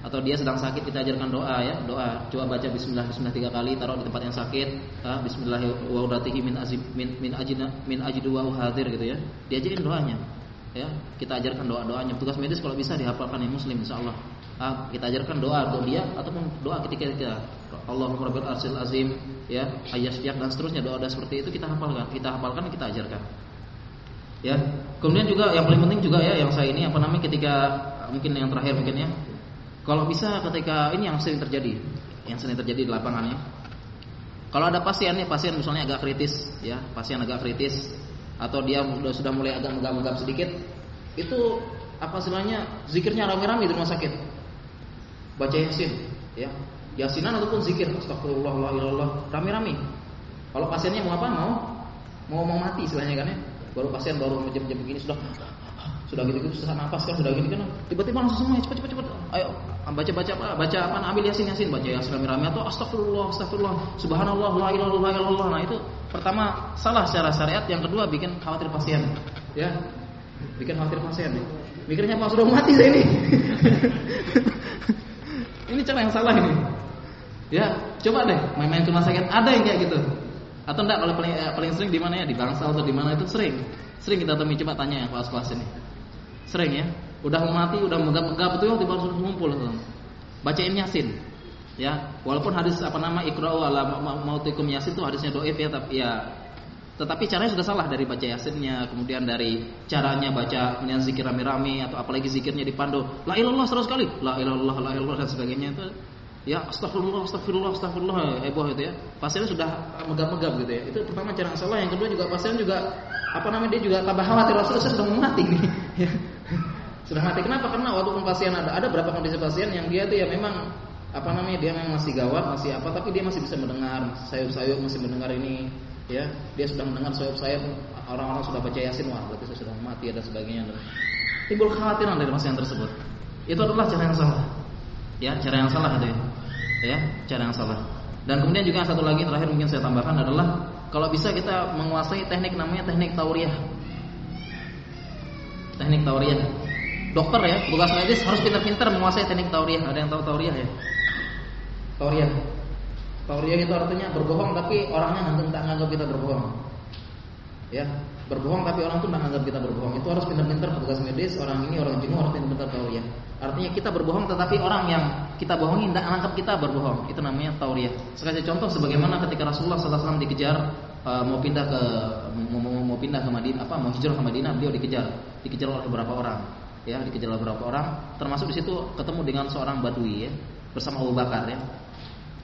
Atau dia sedang sakit kita ajarkan doa ya, doa. Coba baca bismillah bismillah tiga kali taruh di tempat yang sakit. Ah, bismillah wa min azim min min ajina min ajidu wa hadir gitu ya. Diajarin doanya. Ya, kita ajarkan doa-doanya. Tugas medis kalau bisa dihafalkan yang muslim insyaallah ah, kita ajarkan doa untuk dia ataupun doa ketika kita Allahumma rabbil arsil azim ya ayasyak dan seterusnya doa-doa seperti itu kita hafalkan kita hafalkan kita ajarkan. Ya kemudian juga yang paling penting juga ya yang saya ini apa namanya ketika mungkin yang terakhir mungkin ya kalau bisa ketika ini yang sering terjadi yang sering terjadi di lapangan ya. Kalau ada pasien nih pasien misalnya agak kritis ya pasien agak kritis atau dia sudah mulai agak megap-megap sedikit itu apa istilahnya zikirnya rame-rame di rumah sakit baca yasin ya. Yasinan ataupun zikir astagfirullah rame-rame. Kalau pasiennya mau apa? Mau? Mau mau mati istilahnya kan ya. Baru pasien baru jam-jam begini sudah sudah gitu-gitu susah nafas kan sudah gini kan. Tiba-tiba langsung semua cepat cepat cepat. Ayo baca baca apa baca apa? Ambil yasin yasin. Baca yasin rame-rame atau astagfirullah astagfirullah subhanallah la ilaha illallah nah itu pertama salah secara syariat yang kedua bikin khawatir pasien. Ya bikin khawatir pasien. Mikirnya apa sudah mati saya ini <laughs> Ini cara yang salah ini. Ya, coba deh main-main ke rumah sakit ada yang kayak gitu. Atau enggak kalau paling eh, paling sering di mana ya? Di Bangsal atau di mana itu sering. Sering kita temui coba tanya yang kelas-kelas ini. Sering ya. Udah mau mati, udah megap-megap itu di baru ngumpul. Bacain Yasin. Ya, walaupun hadis apa nama Iqra'u ala mautikum Yasin itu hadisnya doif ya tapi ya tetapi caranya sudah salah dari baca yasinnya, kemudian dari caranya baca kemudian zikir rame-rame atau apalagi zikirnya dipandu. La ilallah terus sekali. La ilallah, la ilallah dan sebagainya itu ya astagfirullah, astagfirullah, astagfirullah heboh itu ya. Pasiennya sudah megap-megap gitu ya. Itu pertama cara yang salah. Yang kedua juga pasien juga apa namanya dia juga tambah khawatir Rasulullah sudah mati nih. <laughs> Ya. Sudah mati. Kenapa? Karena waktu pasien ada ada berapa kondisi pasien yang dia tuh ya memang apa namanya dia memang masih gawat, masih apa tapi dia masih bisa mendengar sayup-sayup masih mendengar ini ya dia sudah mendengar sayup-sayup orang-orang sudah baca yasin. Wah berarti sudah mati dan sebagainya. Timbul kekhawatiran dari pasien tersebut. Itu adalah cara yang salah. Ya cara yang salah itu. Ya cara yang salah. Dan kemudian juga satu lagi terakhir mungkin saya tambahkan adalah kalau bisa kita menguasai teknik namanya teknik tauriah teknik tauriah dokter ya tugas medis harus pintar-pintar menguasai teknik tauriah ada yang tahu tauriah ya? Tauriah. Tauriah itu artinya berbohong tapi orangnya nggak nganggap kita berbohong. Ya, berbohong tapi orang tuh nggak nganggap kita berbohong. Itu harus pintar-pintar petugas medis, orang ini orang jenuh harus pintar-pintar tauriah. Artinya kita berbohong tetapi orang yang kita bohongi tidak nganggap kita berbohong. Itu namanya tauriah. Sekali contoh sebagaimana ketika Rasulullah SAW dikejar uh, mau pindah ke mau, mau, mau pindah ke Madinah apa mau hijrah ke Madinah beliau dikejar dikejar oleh beberapa orang ya dikejar oleh beberapa orang termasuk di situ ketemu dengan seorang badui ya bersama Abu Bakar ya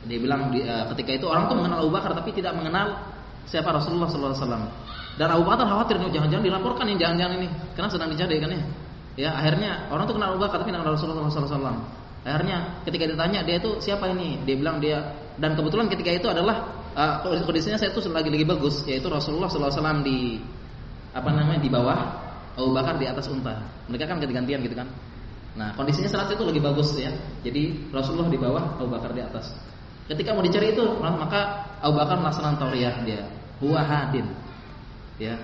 dia bilang di, uh, ketika itu orang tuh mengenal Abu Bakar tapi tidak mengenal siapa Rasulullah SAW. Dan Abu Bakar khawatir nih jangan-jangan dilaporkan nih jangan-jangan ini karena sedang dicari kan ya. Ya akhirnya orang tuh kenal Abu Bakar tapi tidak kenal Rasulullah SAW. Akhirnya ketika ditanya dia itu siapa ini? Dia bilang dia dan kebetulan ketika itu adalah uh, kondisinya saya itu lagi lagi bagus yaitu Rasulullah SAW di apa namanya di bawah Abu Bakar di atas unta. Mereka kan ganti-gantian gitu kan. Nah kondisinya saat itu lagi bagus ya. Jadi Rasulullah di bawah Abu Bakar di atas. Ketika mau dicari itu, maka Abu Bakar melaksanakan tauriah dia. Huwa hadin. Ya.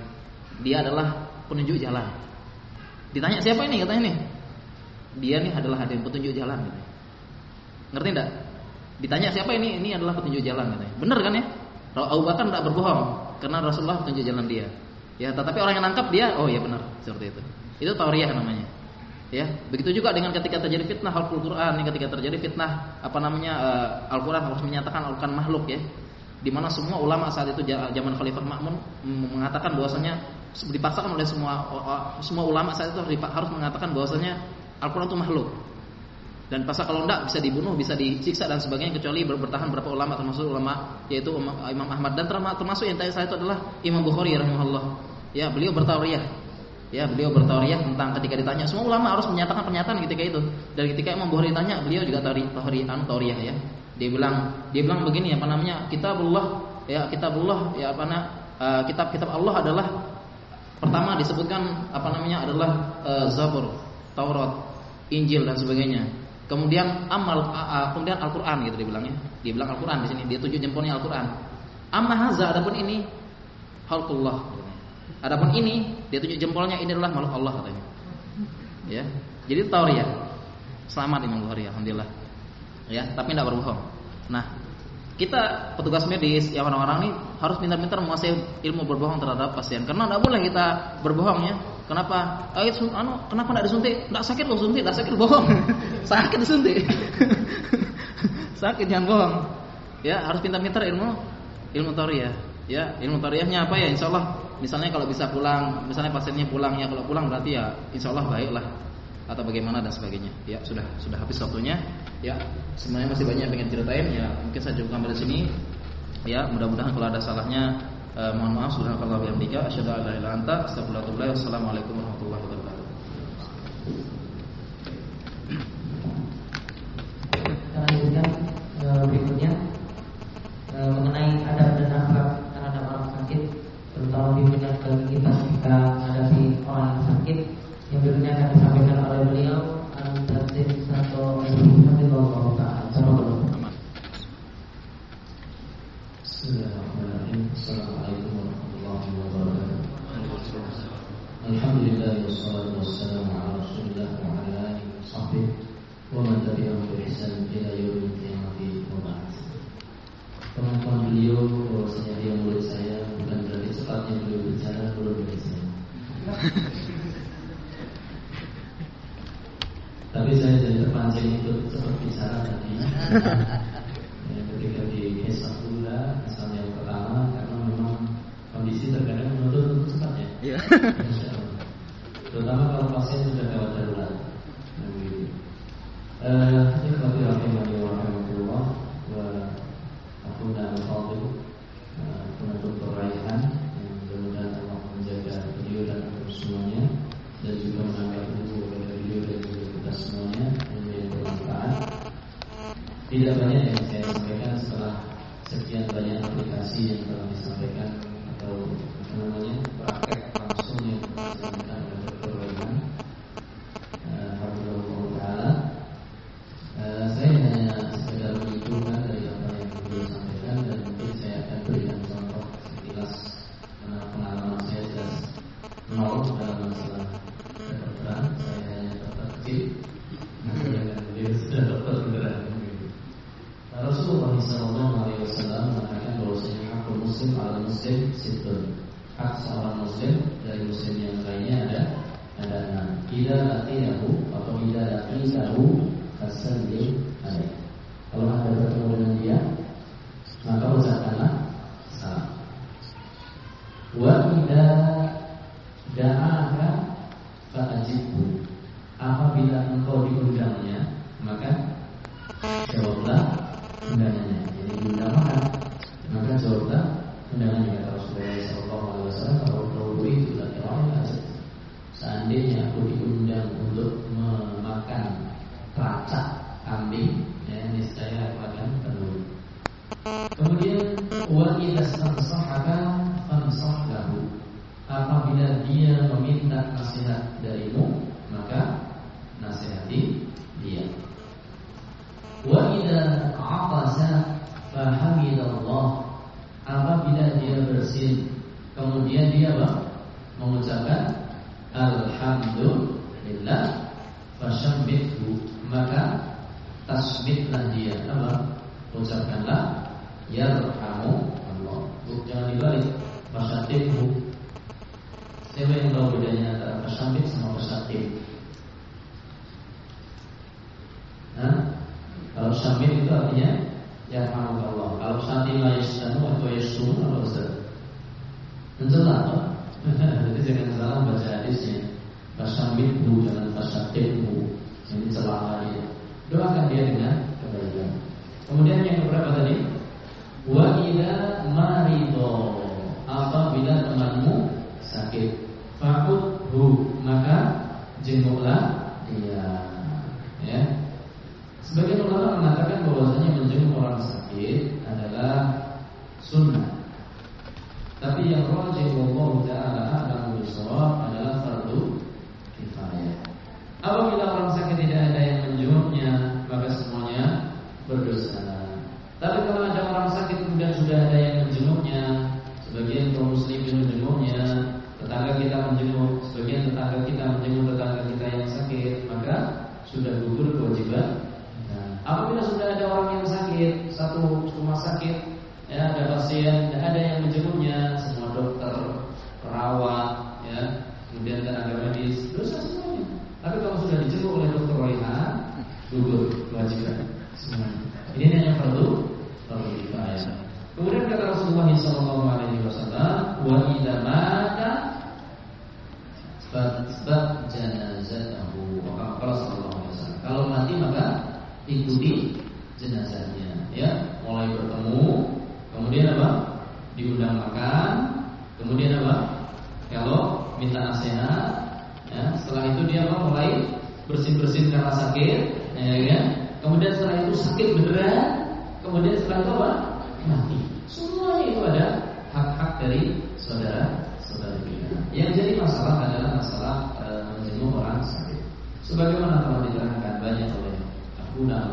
Dia adalah penunjuk jalan. Ditanya siapa ini katanya nih? Dia nih adalah hadin petunjuk jalan gitu. Ngerti enggak? Ditanya siapa ini? Ini adalah petunjuk jalan katanya. Benar kan ya? Abu Bakar tidak berbohong karena Rasulullah petunjuk jalan dia. Ya, tetapi orang yang nangkap dia, oh iya benar, seperti itu. Itu tauriah namanya. Ya, begitu juga dengan ketika terjadi fitnah Al-Qur'an, ketika terjadi fitnah apa namanya uh, Al-Qur'an harus menyatakan Al-Qur'an makhluk ya. Di mana semua ulama saat itu zaman Khalifah Makmun mengatakan bahwasanya dipaksakan oleh semua semua ulama saat itu harus mengatakan bahwasanya Al-Qur'an itu makhluk. Dan pasal kalau tidak bisa dibunuh, bisa disiksa dan sebagainya kecuali bertahan berapa ulama termasuk ulama yaitu Imam Ahmad dan termasuk yang tadi saya itu adalah Imam Bukhari rahimahullah. Ya, beliau bertauriah Ya, beliau bertauriah tentang ketika ditanya. Semua ulama harus menyatakan pernyataan ketika itu. Dan ketika Imam Bukhari ditanya, beliau juga tauri tauri anu tauriah ya. Dia bilang, dia bilang begini apa namanya? Kitabullah ya, kitabullah ya apa namanya? Uh, kitab kitab Allah adalah pertama disebutkan apa namanya adalah uh, Zabur, Taurat, Injil dan sebagainya. Kemudian amal uh, kemudian Al-Qur'an gitu dia bilangnya. Dia bilang Al-Qur'an di sini, dia tunjuk jempolnya Al-Qur'an. Amma haza adapun ini halqullah. Adapun ini dia tunjuk jempolnya ini adalah makhluk Allah katanya. Ya. Jadi tauriah. Selamat Imam Bukhari alhamdulillah. Ya, tapi tidak berbohong. Nah, kita petugas medis yang orang-orang ini harus pintar-pintar menguasai ilmu berbohong terhadap pasien karena tidak boleh kita berbohong ya. Kenapa? Ah, itu, anu, kenapa tidak disuntik? Tidak sakit loh suntik, tidak sakit bohong. <laughs> sakit disuntik. <laughs> sakit jangan bohong. Ya, harus pintar-pintar ilmu ilmu tauriah. Ya, ilmu tauriahnya apa ya? Insya Allah misalnya kalau bisa pulang, misalnya pasiennya pulang ya kalau pulang berarti ya insya Allah baiklah atau bagaimana dan sebagainya. Ya sudah sudah habis waktunya. Ya sebenarnya masih banyak yang pengen ceritain ya mungkin saya cukupkan sampai sini. Ya mudah-mudahan kalau ada salahnya eh, mohon maaf. Subhanallah bihamdika asyhadu an la ilaha warahmatullahi wabarakatuh. diundang untuk memakan racak kambing. Ya niscaya akan perlu kemudian wa idza sahaba fansahlahu apabila dia meminta nasihat darimu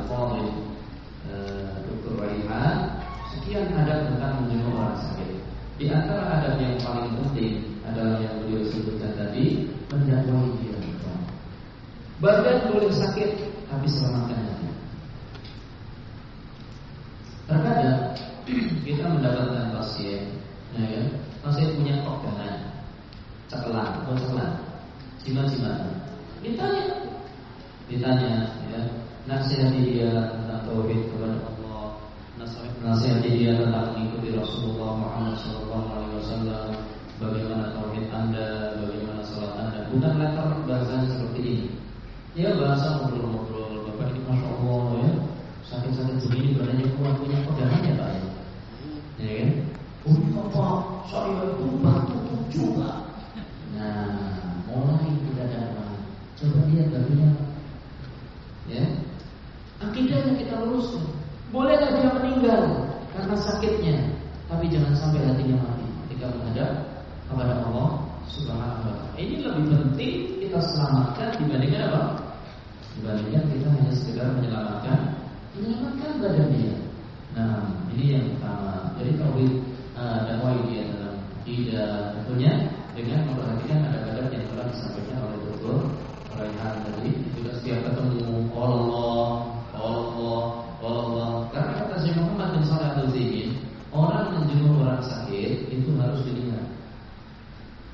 Salih eh, Dr. Waliha Sekian adab tentang menjenguk orang sakit. Di antara adab yang paling penting Adalah yang beliau sebutkan tadi Menjadwal dia. Badan boleh sakit Tapi selamatkan Terkadang <clears throat> Kita mendapatkan pasien nah ya, kan? Pasien punya pegangan Cekelan, bukan cekelan Jimat-jimatan Ditanya. Ditanya ya, kan? nasihati dia tentang tauhid kepada Allah, nasihati dia tentang mengikuti Rasulullah Muhammad SAW, bagaimana tauhid anda, bagaimana sholat anda. Bukan letter bahasa seperti ini. Ya bahasa ngobrol-ngobrol, bapak ini masya Allah ya, sakit-sakit begini badannya kuat punya pegangan ya pak ya kan? Oh apa? saya itu batu juga. Nah, mulai kita dapat. Coba lihat baginya ya tidak yang kita luruskan. Bolehlah dia meninggal karena sakitnya, tapi jangan sampai hatinya mati ketika menghadap kepada Allah Subhanahu wa taala. Ini lebih penting kita selamatkan dibandingkan apa? Dibandingkan kita hanya sekedar menyelamatkan menyelamatkan badan dia. Nah, ini yang pertama. Jadi tauhid uh, dakwah ini adalah tidak tentunya dengan memperhatikan adab-adab yang telah disampaikan oleh Dr. Raihan tadi. Juga setiap ketemu Allah harus dilihat.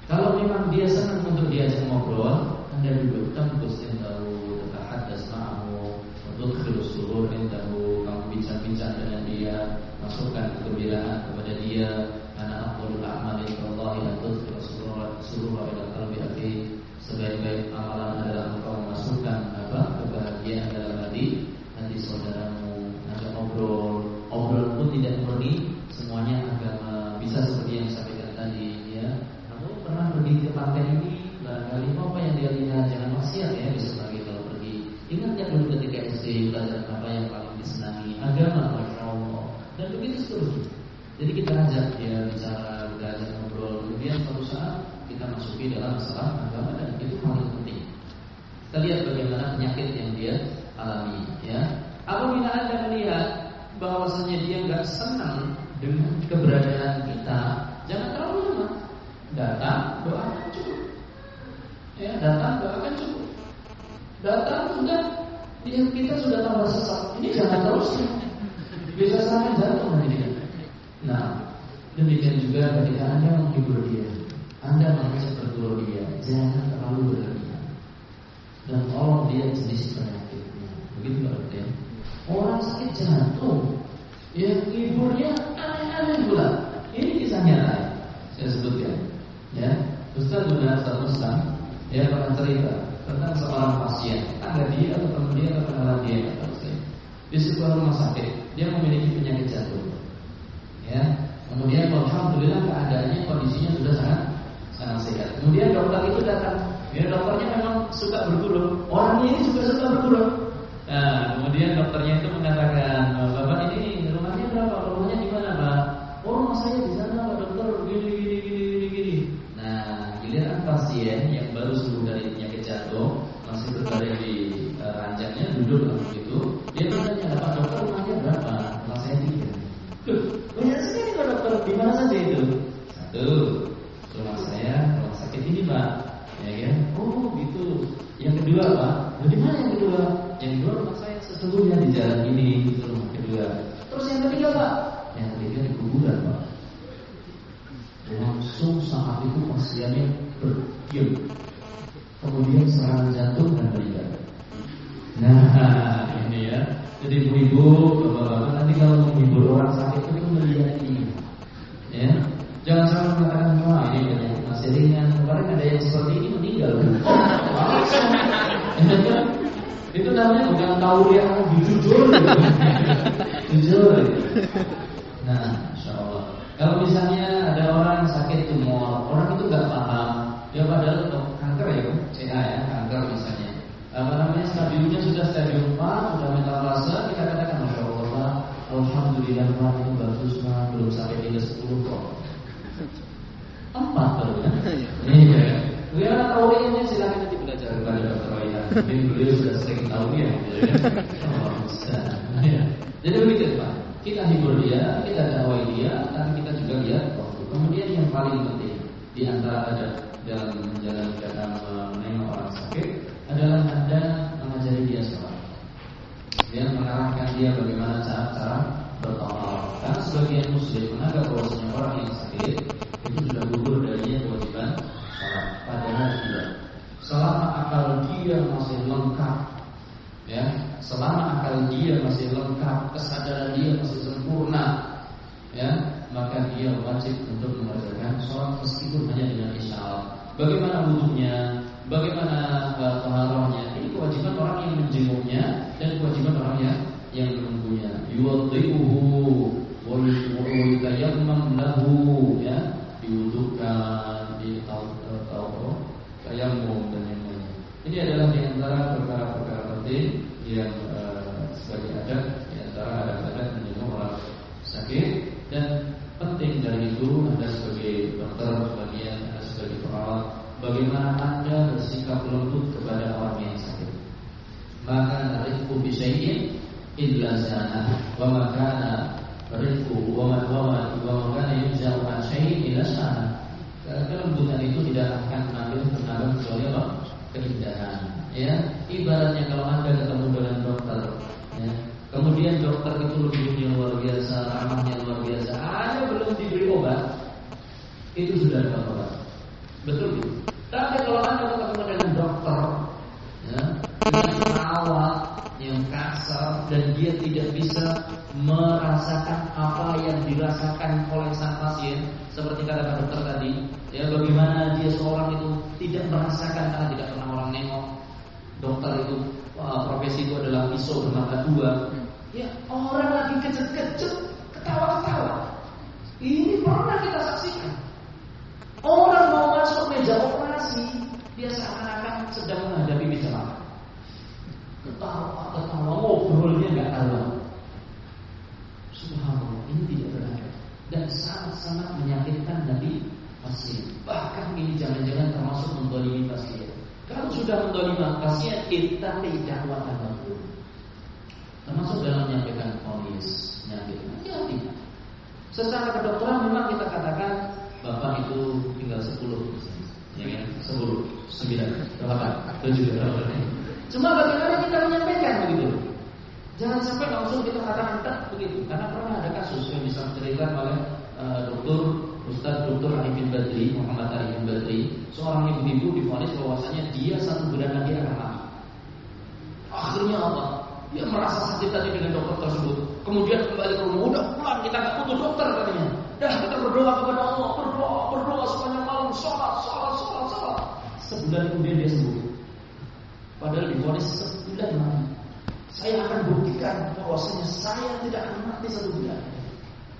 Kalau memang dia senang untuk diajak ngobrol, anda dudukkan Gusti tahu hadas ma'ahu untuk surur indahu kamu bincang-bincang dengan dia, masukkan kegembiraan kepada dia. Karena a'mali Allah dan tudkhil surura ila akhi. Sebaik-baik amalan belajar apa yang paling disenangi agama masya Allah dan begitu seterusnya jadi kita ajak dia bicara ajak ngobrol kemudian suatu saat kita masuki dalam masalah agama dan itu paling penting kita lihat bagaimana penyakit yang dia alami ya apabila anda melihat bahwasanya dia nggak senang dengan keberadaan kita jangan terlalu lama. Datang, doakan cukup. Ya, datang, doakan cukup. Datang sudah ya, kita sudah tambah sesak. Ini jangan terus. Bisa sampai jatuh nanti. Nah, demikian juga ketika Anda menghibur dia, Anda mengajak berguru dia, jangan terlalu berlebihan. Dan tolong dia jenis penyakitnya. Begitu berarti. Orang sakit jantung, yang hiburnya aneh-aneh pula. Ini kisahnya nyata. Saya sebutkan. Ya, Ustaz juga satu Ustaz ya pernah cerita tentang seorang pasien, ada dia atau teman dia atau kenalan dia. Di sebuah rumah sakit, dia memiliki penyakit jantung. Ya, kemudian alhamdulillah keadaannya kondisinya sudah sangat sangat sehat. Kemudian dokter itu datang, ya dokternya memang suka berguru. Orangnya ini juga suka berguru. Nah, kemudian dokternya itu mengatakan, bapak ini rumahnya berapa? Bukan tauriah jujur, <laughs> jujur. Nah, insya Allah. Kalau misalnya ada orang sakit tumor, orang itu nggak paham, ya padahal kanker ya, CA ya, kanker misalnya. Apa namanya stadiumnya sudah stadium 4, sudah metalase, kita katakan masya Allah, alhamdulillah Pak ini bagus Pak, belum sampai tiga sepuluh kok. Empat baru kan? <laughs> Iya. Beliau tahu ini silakan nanti belajar kepada Dr. Raihan. Mungkin beliau sudah sering tahu ya. Jadi begitu Pak. Kita hibur dia, kita dakwai dia, tapi kita juga lihat waktu. Kemudian yang paling penting di antara ada dalam menjalankan menengok orang sakit adalah ada mengajari dia sholat. Dia mengarahkan dia bagaimana cara-cara bertawaf. Karena sebagian muslim menganggap bahwasanya orang yang sakit itu sudah gugur darinya kewajiban sholat. Padahal tidak. Selama akal dia masih lengkap, ya, selama akal dia masih lengkap, kesadaran dia masih sempurna, ya, maka dia wajib untuk mengerjakan sholat meskipun hanya dengan isyarat. Bagaimana wudhunya, bagaimana uh, taharahnya, ini kewajiban orang yang menjenguknya dan kewajiban orang yang yang menunggunya. Yuwadhi'uhu wa yutayammam lahu, ya, diwudhukan, di tahu tayamum dan yang lainnya. Ini adalah di antara perkara-perkara penting yang uh, sebagai adat di antara adat-adat menjenguk orang sakit dan penting dari itu dokter, sebagian Anda sebagai perawat, bagaimana Anda bersikap lembut kepada orang yang sakit. Maka rifku bisyai'in illa zana wa makana rifku wa ma wa makana yujza'u an syai'in illa sana. Kelembutan itu tidak akan mengambil tenaga kecuali apa? Keindahan. Ya, ibaratnya kalau anda ketemu dengan dokter, ya, kemudian dokter itu lebihnya luar biasa, ramahnya luar biasa, anda belum diberi obat, itu sudah dapat obat. Betul gitu. Tapi kalau anda ketemu dengan dokter, ya, dengan perawat yang kasar dan dia tidak bisa merasakan apa yang dirasakan oleh sang pasien, seperti kata dokter tadi, ya bagaimana dia seorang itu tidak merasakan karena tidak pernah orang nengok. Dokter itu profesi itu adalah pisau bermata dua. Ya orang lagi kecet-kecet, ketawa-ketawa. Ini pernah kita saksikan. Orang mau masuk meja operasi, dia seakan-akan sedang menghadapi meja makan. Ketawa, ketawa, ngobrolnya nggak karuan. Subhanallah, ini tidak benar dan sangat-sangat menyakitkan Nabi pasien. Bahkan ini jangan-jangan termasuk mendolimi pasien. Kalau sudah mendolimi pasien, kita tidak wadah Termasuk dalam menyampaikan polis, penyakit. Hati-hati. Secara kedokteran memang kita katakan bapak itu tinggal 10 ya kan? 10, 9, berapa? 7, berapa? Cuma bagaimana kita menyampaikan begitu? Jangan sampai langsung kita katakan tak begitu, karena pernah ada kasus yang bisa diceritakan oleh uh, dokter Ustaz Dr. Arifin Badri, Muhammad Arifin Badri, seorang ibu-ibu difonis bahwasanya dia satu bulan lagi akan mati. Akhirnya apa? Dia merasa sakit tadi dengan dokter tersebut. Kemudian kembali ke rumah, udah pulang kita nggak butuh dokter katanya. Dah kita berdoa kepada Allah, berdoa, berdoa sepanjang malam, sholat, sholat, sholat, sholat. Sebulan kemudian dia sembuh. Padahal difonis sebulan mati. Saya akan buktikan bahwasanya saya tidak akan mati satu bulan.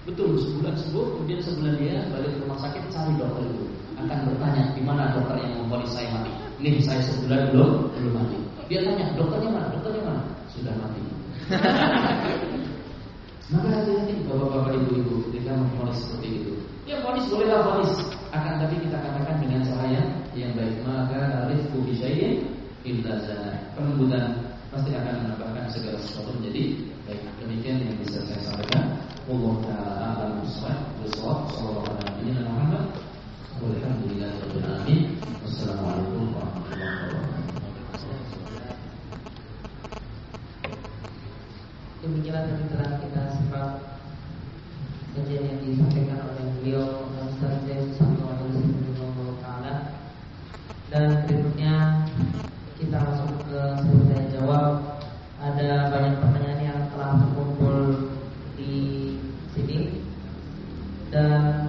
Betul, sebulan sembuh, kemudian sebulan dia balik ke rumah sakit cari dokter itu. Akan bertanya di mana dokter yang memfonis saya mati. Ini saya sebulan belum belum mati. Dia tanya dokternya mana, dokternya mana? Sudah mati. <laughs> Maka hati-hati bapak-bapak ibu-ibu ketika memfonis seperti itu. Ya fonis bolehlah fonis, akan tapi kita katakan dengan cahaya yang baik. Maka rifku bisyai'in illa zana. Penembutan pasti akan menambahkan segala sesuatu menjadi baik. Demikian yang bisa saya sampaikan. Sallam. Walhamdulillahirabbil alamin. Wassalamualaikum warahmatullahi wabarakatuh. Demikianlah tadi telah kita simak kajian yang disampaikan oleh beliau Ustaz Zain Sallallahu Taala dan berikutnya kita masuk ke tanya jawab. Ada banyak dan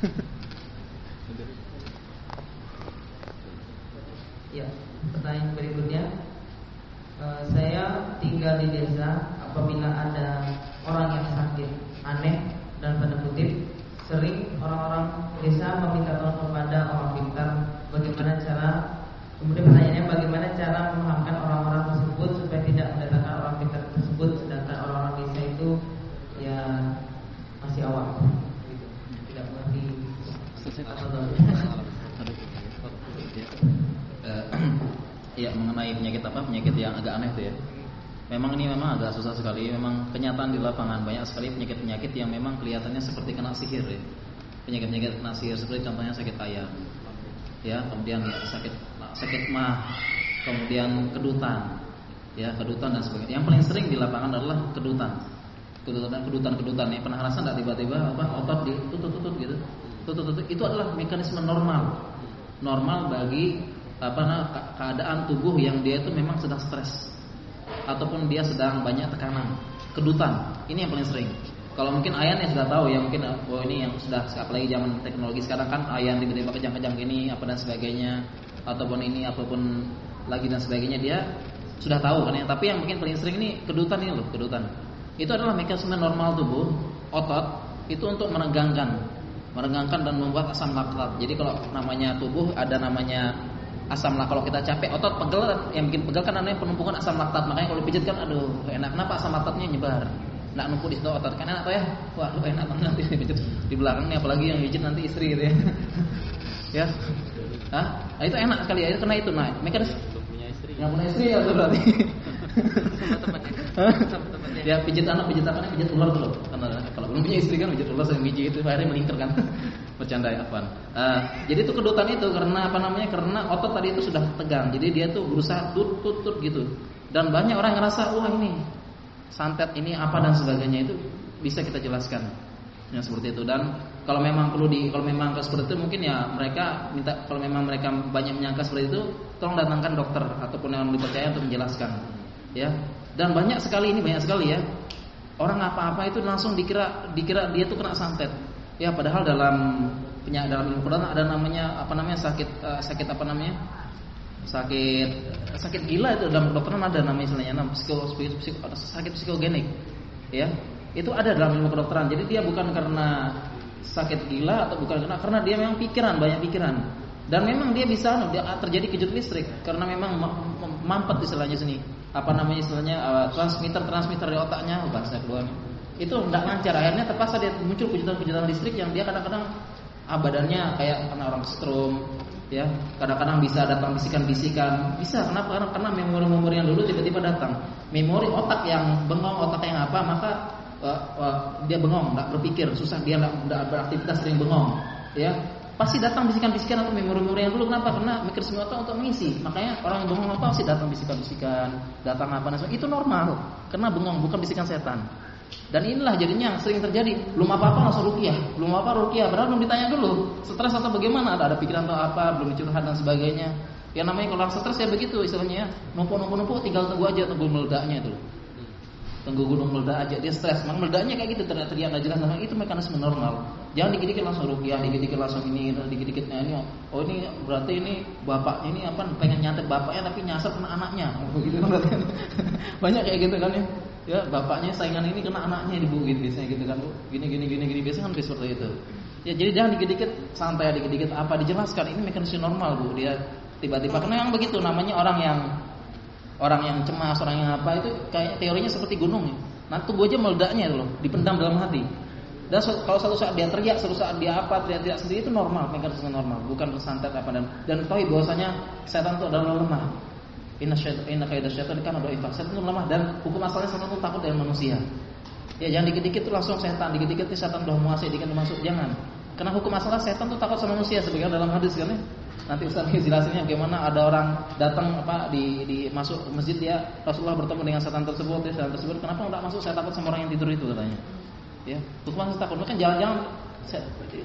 <laughs> Ya, pertanyaan berikutnya. Eh, Saya tinggal di desa Apabila ada orang yang sakit Aneh dan pada kutip sering orang-orang desa meminta tolong kepada orang pintar bagaimana cara kemudian pertanyaannya bagaimana cara memahamkan orang-orang tersebut supaya tidak mendatangkan orang pintar tersebut sedangkan orang-orang desa itu ya masih awam gitu. tidak mengerti ya mengenai penyakit apa penyakit yang agak aneh itu ya memang ini memang agak susah sekali memang kenyataan di lapangan banyak sekali penyakit-penyakit yang memang kelihatannya seperti kena sihir ya. Penyakit-penyakit kena sihir seperti contohnya sakit ayam ya. Kemudian ya, sakit sakit mah kemudian kedutan ya kedutan dan sebagainya. Yang paling sering di lapangan adalah kedutan. Kedutan kedutan kedutan ya pernah rasa nggak tiba-tiba apa otot di tutut tutut gitu? Tutut tutut itu adalah mekanisme normal. Normal bagi apa nah, keadaan tubuh yang dia itu memang sedang stres. Ataupun dia sedang banyak tekanan, kedutan. Ini yang paling sering. Kalau mungkin Ayan yang sudah tahu ya mungkin oh ini yang sudah apalagi zaman teknologi sekarang kan Ayan tiba-tiba kejang-kejang ini apa dan sebagainya ataupun ini apa pun lagi dan sebagainya dia sudah tahu kan ya. Tapi yang mungkin paling sering ini kedutan ini loh, kedutan. Itu adalah mekanisme normal tubuh, otot itu untuk menegangkan, menegangkan dan membuat asam laktat. Jadi kalau namanya tubuh ada namanya asam laktat kalau kita capek otot pegel yang bikin pegel kan namanya penumpukan asam laktat makanya kalau dipijit kan aduh enak kenapa asam laktatnya nyebar nak numpuk di situ otot kan enak tuh ya? Wah lu enak banget nanti. Dipijit di belakang nih apalagi yang pijit nanti istri gitu ya. <laughs> Ya. Hah? Nah, itu enak sekali. Ya, itu kena itu nah mekanis punya istri. Yang punya istri ya itu berarti. Ya pijit anak pijit apa nih pijit ular dulu karena kalau belum punya istri kan pijit ular sering biji itu akhirnya melingkar kan. <laughs> Bercanda ya apa uh, jadi itu kedutan itu karena apa namanya karena otot tadi itu sudah tegang. Jadi dia tuh berusaha tut tut tut gitu. Dan banyak orang ngerasa wah ini santet ini apa dan sebagainya itu bisa kita jelaskan. Yang seperti itu. Dan kalau memang perlu di kalau memang seperti itu mungkin ya mereka minta kalau memang mereka banyak menyangka seperti itu tolong datangkan dokter ataupun yang dipercaya untuk menjelaskan. Ya. Dan banyak sekali ini banyak sekali ya. Orang apa-apa itu langsung dikira dikira dia tuh kena santet. Ya padahal dalam penyakit dalam ilmu ada namanya apa namanya sakit uh, sakit apa namanya sakit sakit gila itu dalam kedokteran ada namanya istilahnya nama psiko, psiko, psiko, sakit psikogenik ya. Itu ada dalam ilmu kedokteran. Jadi dia bukan karena sakit gila atau bukan karena karena dia memang pikiran banyak pikiran. Dan memang dia bisa dia, terjadi kejut listrik karena memang mampet istilahnya sini. Apa namanya istilahnya uh, transmitter transmitter di otaknya oh, bahasa keluar itu tidak lancar akhirnya terpaksa dia muncul kejutan-kejutan listrik yang dia kadang-kadang ah, kayak kena orang strom ya kadang-kadang bisa datang bisikan-bisikan. Bisa kenapa? Karena karena memori-memori yang dulu tiba-tiba datang. Memori otak yang bengong otak yang apa maka uh, uh, dia bengong nggak berpikir. Susah dia nggak beraktivitas sering bengong. Ya pasti datang bisikan-bisikan atau memori-memori yang dulu. Kenapa? Karena mikir semua otak untuk mengisi. Makanya orang yang bengong apa pasti datang bisikan-bisikan datang apa dan itu normal. Karena bengong bukan bisikan setan dan inilah jadinya yang sering terjadi. Belum apa-apa langsung rukiah. Belum apa rukiah. Padahal belum ditanya dulu. Stres atau bagaimana? Ada, ada pikiran atau apa? Belum curhat dan sebagainya. Yang namanya kalau orang stres ya begitu istilahnya. Numpuk-numpuk-numpuk tinggal tunggu aja tunggu meledaknya itu. Tunggu gunung meledak aja dia stres. Memang meledaknya kayak gitu teriak-teriak nggak jelas. Nah, itu mekanisme normal. Jangan dikit-dikit langsung rukiah, dikit-dikit langsung ini, dikit-dikitnya ini. Oh ini berarti ini bapaknya ini apa? Pengen nyantet bapaknya tapi nyasar anaknya. Begitu <laughs> kan Banyak kayak gitu kan ya ya bapaknya saingan ini kena anaknya ibu gitu biasanya gitu kan gini gini gini gini. Biasanya kan seperti itu. Ya jadi jangan dikit-dikit santai dikit-dikit apa. Dijelaskan ini mekanisme normal bu. Dia tiba-tiba karena yang begitu namanya orang yang orang yang cemas orang yang apa itu kayak teorinya seperti gunung ya. nah tubuh aja meledaknya loh dipendam dalam hati. Dan kalau satu saat dia teriak, satu saat dia apa, teriak-teriak sendiri itu normal, mekanisme normal, bukan santet apa dan dan tahu bahwasanya setan itu adalah lemah. Inna syaitan inna kaidah syaitan ada ifak. Setan itu lemah dan hukum asalnya setan itu takut dengan manusia. Ya jangan dikit-dikit tuh langsung setan, dikit-dikit tuh setan udah menguasai, dikit masuk jangan. Karena hukum asalnya setan tuh takut sama manusia sebagaimana dalam hadis kan ya. Nanti Ustaz jelasinnya bagaimana ada orang datang apa di, di masuk masjid dia Rasulullah bertemu dengan setan tersebut, ya, setan tersebut kenapa enggak masuk? Saya takut sama orang yang tidur itu katanya. Ya, hukum asal takut. Kan jangan-jangan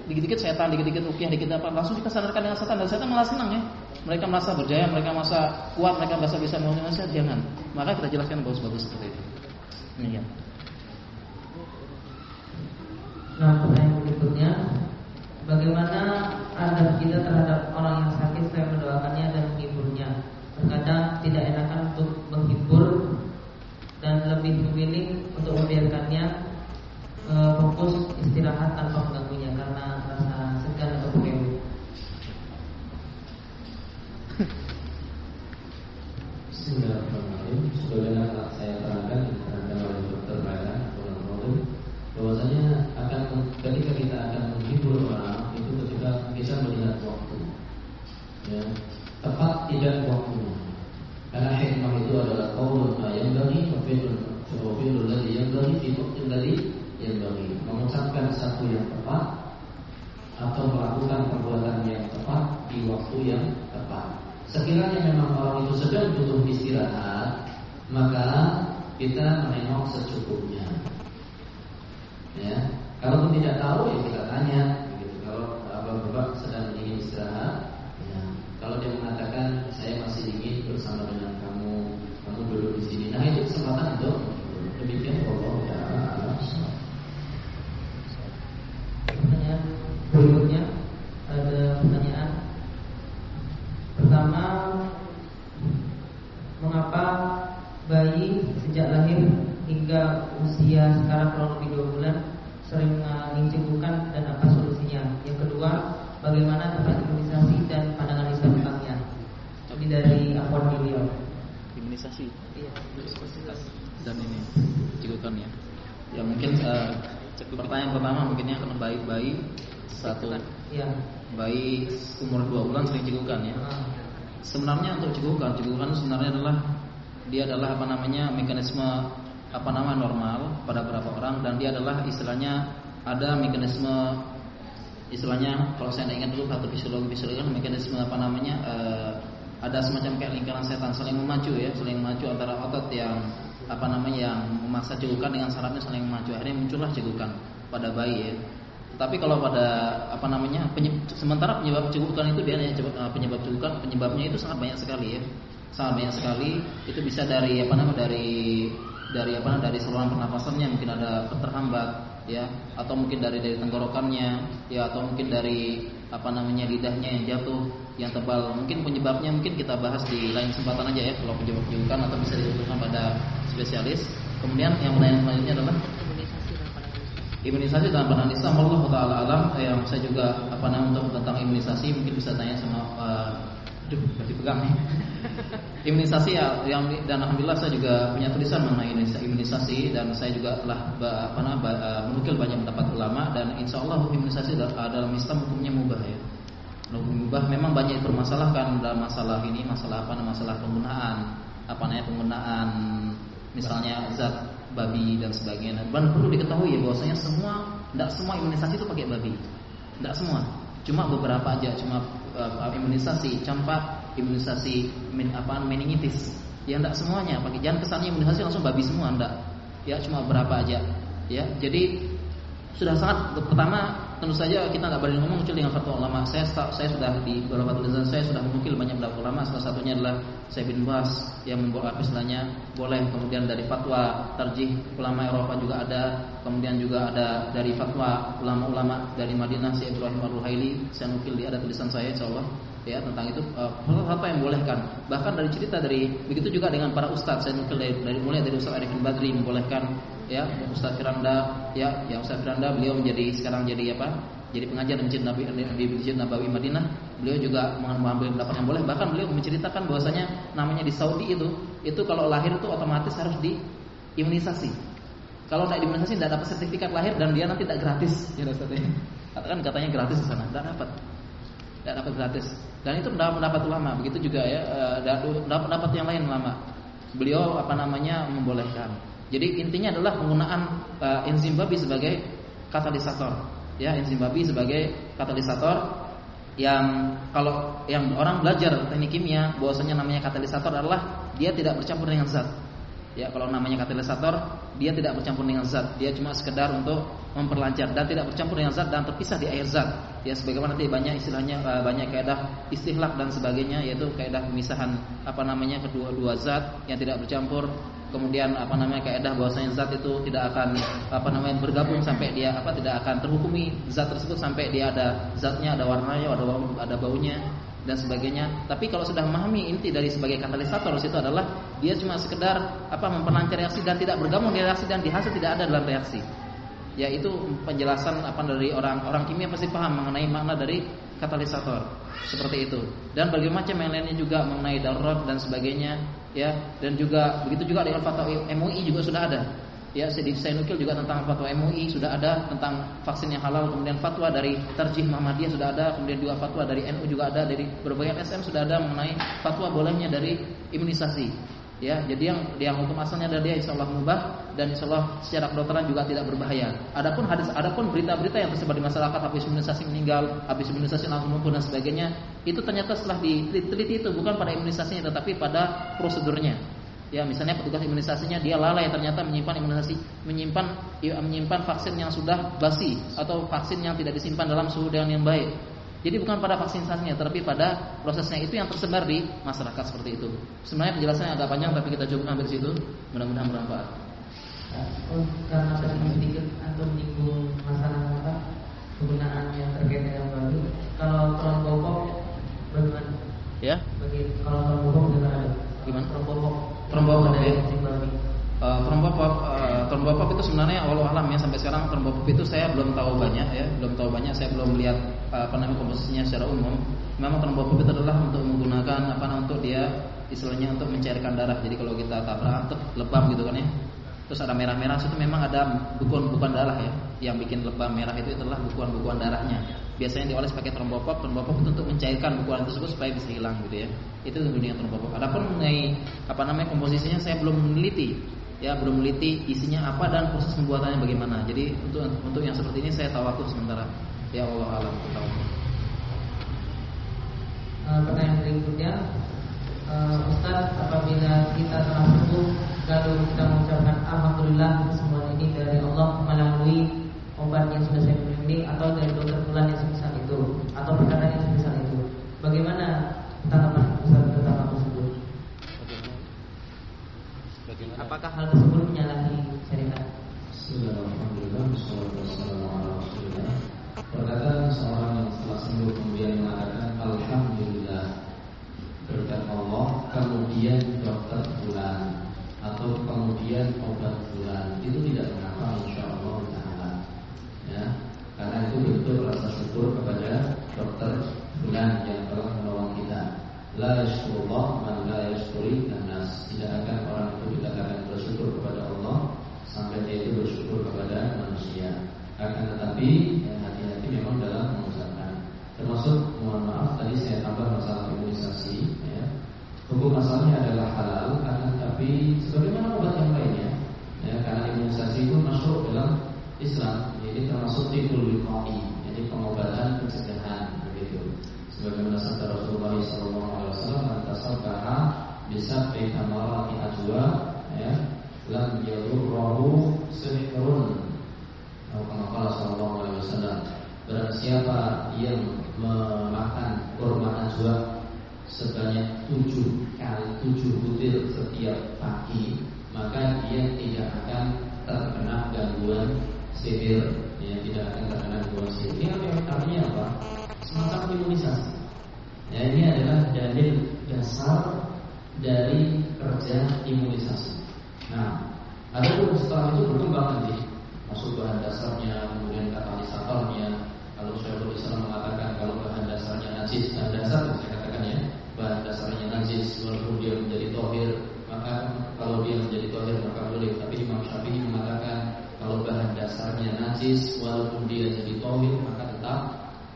dikit-dikit setan, dikit-dikit rukyah, dikit apa langsung kita sadarkan dengan setan dan setan malah senang ya. Mereka merasa berjaya, mereka merasa kuat, mereka merasa bisa menguasai jangan. Maka kita jelaskan bagus-bagus seperti itu. Ini ya. Nah, pertanyaan berikutnya, bagaimana adab kita terhadap orang yang sakit saya mendoakannya dan menghiburnya? Terkadang tidak enakan untuk menghibur dan lebih memilih untuk membiarkannya Eh, fokus istirahat tanpa mengganggunya karena rasa segan atau PPW. Bismillahirrahmanirrahim. Sebagaimana saya terangkan, terangkan oleh Dr. Bayan, bahwasanya akan sekiranya memang orang itu sedang butuh istirahat maka kita menengok secukupnya ya kalau tidak tahu ya kita tanya begitu kalau bapak-bapak sedang ingin istirahat ya kalau dia mengatakan saya masih ingin bersama dengan kamu kamu duduk di sini nah itu kesempatan itu demikian Allah taala pertanyaan berikutnya ada pertanyaan pertama mengapa bayi sejak lahir hingga usia sekarang kurang lebih dua bulan sering menginjekukan dan apa solusinya? Yang kedua, bagaimana tempat imunisasi dan pandangan Islam tentangnya? Ini dari akun beliau. Imunisasi. Iya, Dan ini cekukan ya. Ya mungkin uh, pertanyaan pertama mungkinnya karena bayi-bayi satu Iya. bayi umur dua bulan sering cekukan ya. Ah, Sebenarnya untuk cekukan sebenarnya adalah dia adalah apa namanya mekanisme apa nama normal pada beberapa orang dan dia adalah istilahnya ada mekanisme istilahnya kalau saya ingat dulu kata fisiologi fisiologi kan mekanisme apa namanya eh, ada semacam kayak lingkaran setan saling memacu ya saling memacu antara otot yang apa namanya yang memaksa cegukan dengan syaratnya saling memacu. Akhirnya muncullah cegukan pada bayi ya. Tapi kalau pada apa namanya penyeb- sementara penyebab cegukan itu dia eh, penyebab cegukan penyebabnya itu sangat banyak sekali ya sangat banyak sekali. Itu bisa dari apa namanya dari dari apa namanya dari saluran pernapasannya. Mungkin ada terhambat ya. Atau mungkin dari dari tenggorokannya ya. Atau mungkin dari apa namanya lidahnya yang jatuh yang tebal. Mungkin penyebabnya mungkin kita bahas di lain kesempatan aja ya. Kalau penyebab cegukan atau bisa diusulkan pada spesialis. Kemudian yang pertanyaan selanjutnya adalah? Imunisasi pandangan Islam. Allah taala alam. Eh, yang saya juga apa namanya untuk tentang imunisasi mungkin bisa tanya sama uh, aduh berarti pegang nih. imunisasi ya yang dan alhamdulillah saya juga punya tulisan mengenai imunisasi dan saya juga telah apa namanya uh, menukil banyak pendapat ulama dan insya Allah imunisasi uh, dalam Islam hukumnya mubah ya. Hukum mubah memang banyak dipermasalahkan dalam masalah ini masalah apa masalah penggunaan apa namanya penggunaan misalnya zat babi dan sebagainya. Dan perlu diketahui ya bahwasanya semua tidak semua imunisasi itu pakai babi. Tidak semua. Cuma beberapa aja, cuma uh, imunisasi campak, imunisasi min, apa meningitis. Ya tidak semuanya pakai. Jangan kesannya imunisasi langsung babi semua, tidak. Ya cuma beberapa aja. Ya, jadi sudah sangat pertama tentu saja kita nggak berani ngomong kecuali dengan fatwa ulama. Saya saya sudah di beberapa tulisan saya sudah menukil banyak beberapa ulama. Salah satunya adalah saya bin Bas yang membuat istilahnya boleh. Kemudian dari fatwa tarjih ulama Eropa juga ada. Kemudian juga ada dari fatwa ulama-ulama dari Madinah Syekh Ibrahim Ar-Ruhaili. Saya nukil di ada tulisan saya insyaallah ya tentang itu uh, apa yang bolehkan bahkan dari cerita dari begitu juga dengan para ustadz saya nukil dari, dari mulai dari Ustaz Arifin Badri membolehkan ya Ustaz Firanda ya ya Ustaz Firanda beliau menjadi sekarang jadi apa? Jadi pengajar di Nabi di Masjid Nabawi Madinah. Beliau juga mengambil pendapat yang boleh. Bahkan beliau menceritakan bahwasanya namanya di Saudi itu itu kalau lahir itu otomatis harus diimunisasi. Kalau tidak diimunisasi tidak dapat sertifikat lahir dan dia nanti tidak gratis. Ya Ustaz katakan katanya gratis di sana. Tidak dapat. Tidak dapat gratis. Dan itu pendapat, ulama. Begitu juga ya pendapat pendapat yang lain ulama. Beliau apa namanya membolehkan jadi intinya adalah penggunaan uh, enzim babi sebagai katalisator. Ya enzim babi sebagai katalisator yang kalau yang orang belajar teknik kimia bahwasanya namanya katalisator adalah dia tidak bercampur dengan zat. Ya kalau namanya katalisator dia tidak bercampur dengan zat. Dia cuma sekedar untuk memperlancar dan tidak bercampur dengan zat dan terpisah di air zat. Ya sebagaimana nanti banyak istilahnya banyak kaidah istihlak dan sebagainya yaitu kaidah pemisahan apa namanya kedua-dua zat yang tidak bercampur kemudian apa namanya kaidah bahwasanya zat itu tidak akan apa namanya bergabung sampai dia apa tidak akan terhukumi zat tersebut sampai dia ada zatnya ada warnanya ada bau, ada baunya dan sebagainya. Tapi kalau sudah memahami inti dari sebagai katalisator itu adalah dia cuma sekedar apa memperlancar reaksi dan tidak bergabung di reaksi dan di hasil tidak ada dalam reaksi. Ya itu penjelasan apa dari orang orang kimia pasti paham mengenai makna dari katalisator seperti itu. Dan bagaimana macam yang lainnya juga mengenai darurat dan sebagainya ya dan juga begitu juga dengan fatwa MUI juga sudah ada. Ya, saya, nukil juga tentang fatwa MUI sudah ada tentang vaksin yang halal, kemudian fatwa dari Tarjih Muhammadiyah sudah ada, kemudian juga fatwa dari NU juga ada, dari berbagai SM sudah ada mengenai fatwa bolehnya dari imunisasi. Ya, jadi yang yang hukum asalnya adalah dia insyaallah mubah dan insyaallah secara kedokteran juga tidak berbahaya. Adapun hadis adapun berita-berita yang tersebar di masyarakat habis imunisasi meninggal, habis imunisasi langsung lumpuh dan sebagainya, itu ternyata setelah diteliti itu bukan pada imunisasinya tetapi pada prosedurnya. Ya, misalnya petugas imunisasinya dia lalai ternyata menyimpan imunisasi, menyimpan menyimpan vaksin yang sudah basi atau vaksin yang tidak disimpan dalam suhu yang baik. Jadi bukan pada vaksinasinya, tetapi pada prosesnya itu yang tersebar di masyarakat seperti itu. Sebenarnya penjelasannya agak panjang, tapi kita coba ambil situ. Mudah-mudahan bermanfaat. Oh, karena tadi sedikit atau menyinggung masalah apa penggunaan yang terkait dengan babi. Kalau trombopop bagaimana? Ya. Bagi kalau trombopop bagaimana? Gimana? Trombopop. Trombopop ya. Trombopop, uh, trombopop itu sebenarnya awal alam ya sampai sekarang trombopop itu saya belum tahu banyak ya, belum tahu banyak, saya belum melihat uh, apa namanya komposisinya secara umum. Memang trombopop itu adalah untuk menggunakan apa namanya untuk dia istilahnya untuk mencairkan darah. Jadi kalau kita tabrak untuk lebam gitu kan ya. Terus ada merah-merah itu memang ada bukuan-bukuan darah ya. Yang bikin lebam merah itu adalah bukuan-bukuan darahnya. Biasanya dioles pakai trombopop, trombopop itu untuk mencairkan bukuan tersebut supaya bisa hilang gitu ya. Itu gunanya trombopop. Adapun mengenai apa namanya komposisinya saya belum meneliti ya belum meneliti isinya apa dan proses pembuatannya bagaimana. Jadi untuk untuk yang seperti ini saya tahu sementara. Ya Allah alam tahu. Uh, pertanyaan berikutnya, uh, Ustaz, apabila kita telah sembuh lalu kita mengucapkan Alhamdulillah semua ini dari Allah melalui obat yang sudah saya minum ini atau dari dokter bulan yang sebesar itu atau perkataan yang sebesar itu, bagaimana tanggapan Ustaz tentang hal tersebut? Apakah hal tersebut menyalahi syariat? Perkataan seorang yang setelah sembuh kemudian mengatakan Alhamdulillah berkat Allah kemudian dokter bulan atau kemudian obat bulan. Itu tidak mengapa insya Allah taala. Ya karena itu bentuk rasa syukur kepada dokter bulan yang telah menolong kita. La yashkurullah man la yashkuri tidak akan orang itu dikatakan bersyukur kepada Allah sampai dia itu bersyukur kepada manusia ya, hati-hati memang dalam mengucapkan termasuk mohon maaf tadi saya tambah masalah imunisasi ya. Hukum asalnya adalah halal akan tapi sebagaimana obat yang lainnya ya karena imunisasi itu masuk dalam Islam jadi termasuk tikul wiqai jadi pengobatan pencegahan begitu. Sebagaimana sabda Rasulullah SAW antasabbaha bisa kamara ajwa ya lam yadurruhu sihrun kama sallallahu alaihi wasallam. Barang siapa yang memakan kurma ajwa sebanyak tujuh kali tujuh butir setiap pagi maka dia tidak akan terkena gangguan sihir ya tidak akan terkena gangguan sihir. Ini artinya apa semacam imunisasi. Ya ini adalah dalil dasar dari kerja imunisasi. Nah ada setelah itu berkembang nanti masuk bahan dasarnya kemudian katalisatornya kalau Syekhul Islam mengatakan kalau bahan dasarnya najis bahan dasar saya katakan ya bahan dasarnya najis walaupun dia menjadi tohir maka kalau dia menjadi tohir maka boleh. Tapi Imam Syafi'i mengatakan kalau bahan dasarnya najis walaupun dia jadi tohir maka tetap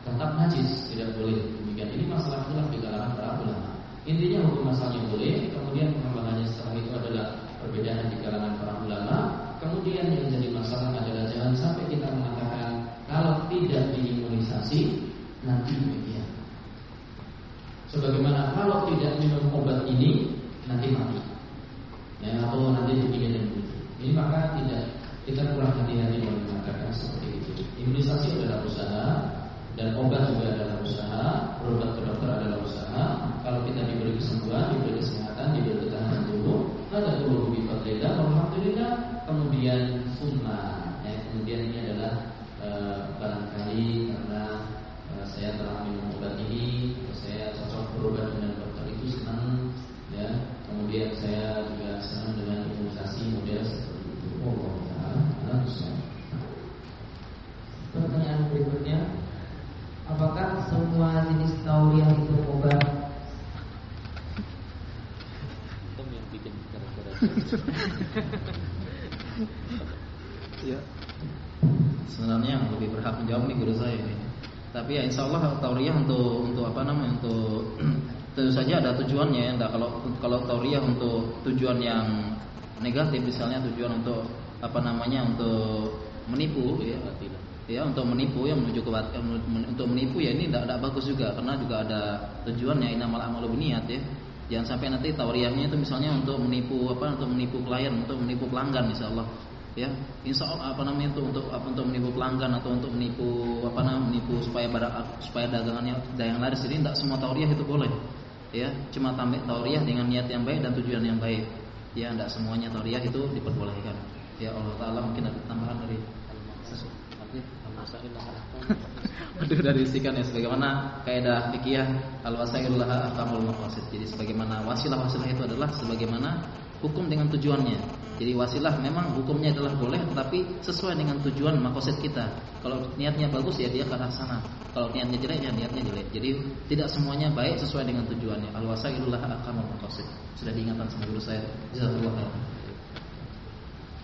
tetap najis. Tidak boleh. Demikian. Ini masalah khilaf di kalangan para ulama. Intinya hukum asalnya boleh kemudian pengembangannya setelah itu adalah perbedaan di kalangan para ulama kemudian yang jadi masalah adalah jangan sampai kita mengatakan kalau tidak diimunisasi nanti demikian Sebagaimana kalau tidak minum obat ini nanti mati, ya atau nanti begini dan begitu. Ini maka tidak kita kurang hati-hati mengatakan seperti itu. Imunisasi adalah usaha dan obat juga adalah usaha, berobat ke dokter adalah usaha. Kalau kita diberi kesembuhan, diberi kesehatan, diberi ketahanan tubuh, ada tubuh bifadlillah, alhamdulillah kemudian sunnah ya, kemudian ini adalah e, barangkali karena e, saya telah minum obat ini saya cocok berobat dengan dokter itu senang ya. Kemudian saya juga senang dengan imunisasi model seperti itu. Oh, Allah taala ya, ya. pertanyaan berikutnya apakah semua jenis tauri yang itu obat? Yang bikin <laughs> tapi ya insya Allah tauriah untuk untuk apa namanya untuk <clears throat> tentu saja ada tujuannya. Ya. Nah, kalau kalau tauriah untuk tujuan yang negatif misalnya tujuan untuk apa namanya untuk menipu ya ya untuk menipu yang menuju ke untuk menipu ya ini tidak bagus juga. Karena juga ada tujuannya inamal amalu niat ya. Jangan sampai nanti tauriahnya itu misalnya untuk menipu apa untuk menipu klien untuk menipu pelanggan insyaallah ya. Insya Allah apa namanya itu untuk apa untuk menipu pelanggan atau untuk menipu apa namanya menipu supaya pada supaya dagangannya dagang laris. Ini tidak semua tauriah itu boleh ya. Cuma tambah tauriah dengan niat yang baik dan tujuan yang baik. Ya tidak semuanya tauriah itu diperbolehkan. Ya Allah taala mungkin ada tambahan dari Udah dari isikan ya sebagaimana kaidah fikih al wasailul laha ahkamul maqasid. Jadi sebagaimana wasilah-wasilah itu adalah sebagaimana hukum dengan tujuannya. Jadi wasilah memang hukumnya adalah boleh tetapi sesuai dengan tujuan makosid kita. Kalau niatnya bagus ya dia ke arah sana. Kalau niatnya jelek ya niatnya jelek. Jadi tidak semuanya baik sesuai dengan tujuannya. Al wasailullah akamul maqasid. Sudah diingatkan sama guru saya. Jazakallahu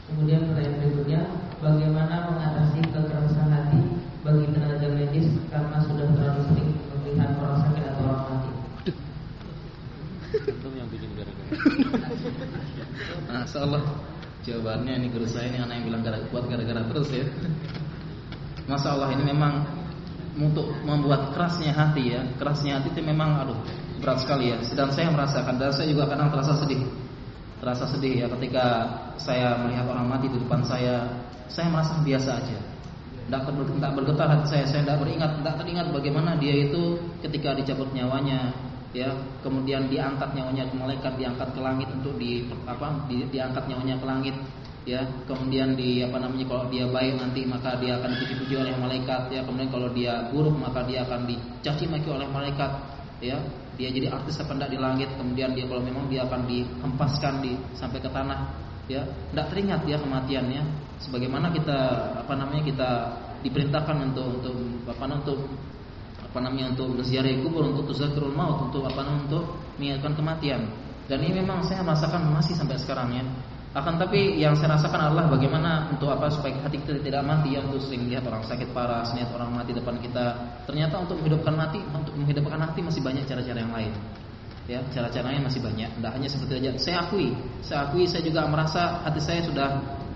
Kemudian pertanyaan berikutnya, bagaimana mengatasi kekerasan hati bagi tenaga medis karena sudah terlalu sering melihat orang sakit atau orang mati? Itu yang bikin gara-gara. <laughs> Masya Allah Jawabannya ini guru saya ini anak yang bilang gara kuat gara-gara terus ya. Masya Allah ini memang Untuk membuat kerasnya hati ya. Kerasnya hati itu memang aduh Berat sekali ya. Sedang saya merasakan Dan saya juga kadang terasa sedih. Terasa sedih ya ketika Saya melihat orang mati di depan saya. Saya merasa biasa aja. Tidak bergetar hati saya, saya tidak beringat, tidak teringat bagaimana dia itu ketika dicabut nyawanya, ya kemudian diangkat nyawanya ke malaikat diangkat ke langit untuk di apa di, diangkat nyawanya ke langit. Ya kemudian di apa namanya kalau dia baik nanti maka dia akan dipuji-puji oleh malaikat. Ya kemudian kalau dia buruk maka dia akan dicaci maki oleh malaikat. Ya dia jadi artis apa enggak di langit kemudian dia kalau memang dia akan dihempaskan di sampai ke tanah. Ya tidak teringat ya kematiannya sebagaimana kita apa namanya kita diperintahkan untuk untuk apa untuk apa namanya untuk berziarah kubur untuk tuzakirul maut untuk apa namanya untuk mengingatkan kematian dan ini memang saya rasakan masih sampai sekarang ya akan tapi yang saya rasakan adalah bagaimana untuk apa supaya hati kita tidak mati ya untuk sering lihat orang sakit parah, lihat orang mati depan kita. Ternyata untuk menghidupkan mati, untuk menghidupkan hati masih banyak cara-cara yang lain. Ya, cara-caranya masih banyak. Tidak hanya seperti aja. Saya akui, saya akui saya juga merasa hati saya sudah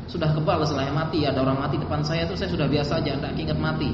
sudah kebal setelah mati. Ada orang mati depan saya itu saya sudah biasa aja, tidak ingat mati.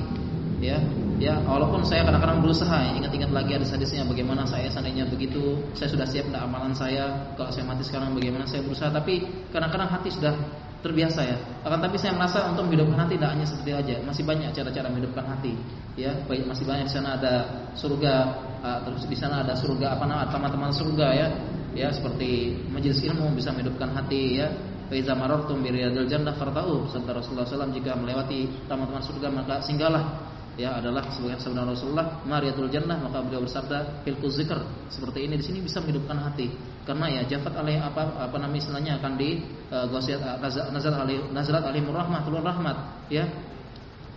Ya, Ya, walaupun saya kadang-kadang berusaha ingat-ingat lagi ada hadisnya bagaimana saya seandainya begitu, saya sudah siap dengan amalan saya, kalau saya mati sekarang bagaimana saya berusaha, tapi kadang-kadang hati sudah terbiasa ya. Akan tapi saya merasa untuk menghidupkan hati tidak hanya seperti aja, masih banyak cara-cara menghidupkan hati. Ya, masih banyak di sana ada surga, uh, terus di sana ada surga apa nama teman-teman surga ya. Ya, seperti majelis ilmu bisa menghidupkan hati ya. Faiza marartum bi riyadil jannah fartau. Rasulullah SAW jika melewati taman-taman surga maka singgahlah ya adalah sebagai sabda Rasulullah mariatul jannah maka beliau bersabda hilku zikr. Seperti ini di sini bisa menghidupkan hati. Karena ya jafat alih apa apa namanya istilahnya akan di uh, gosiat uh, nazar alih nazarat alih rahmah turun rahmat ya.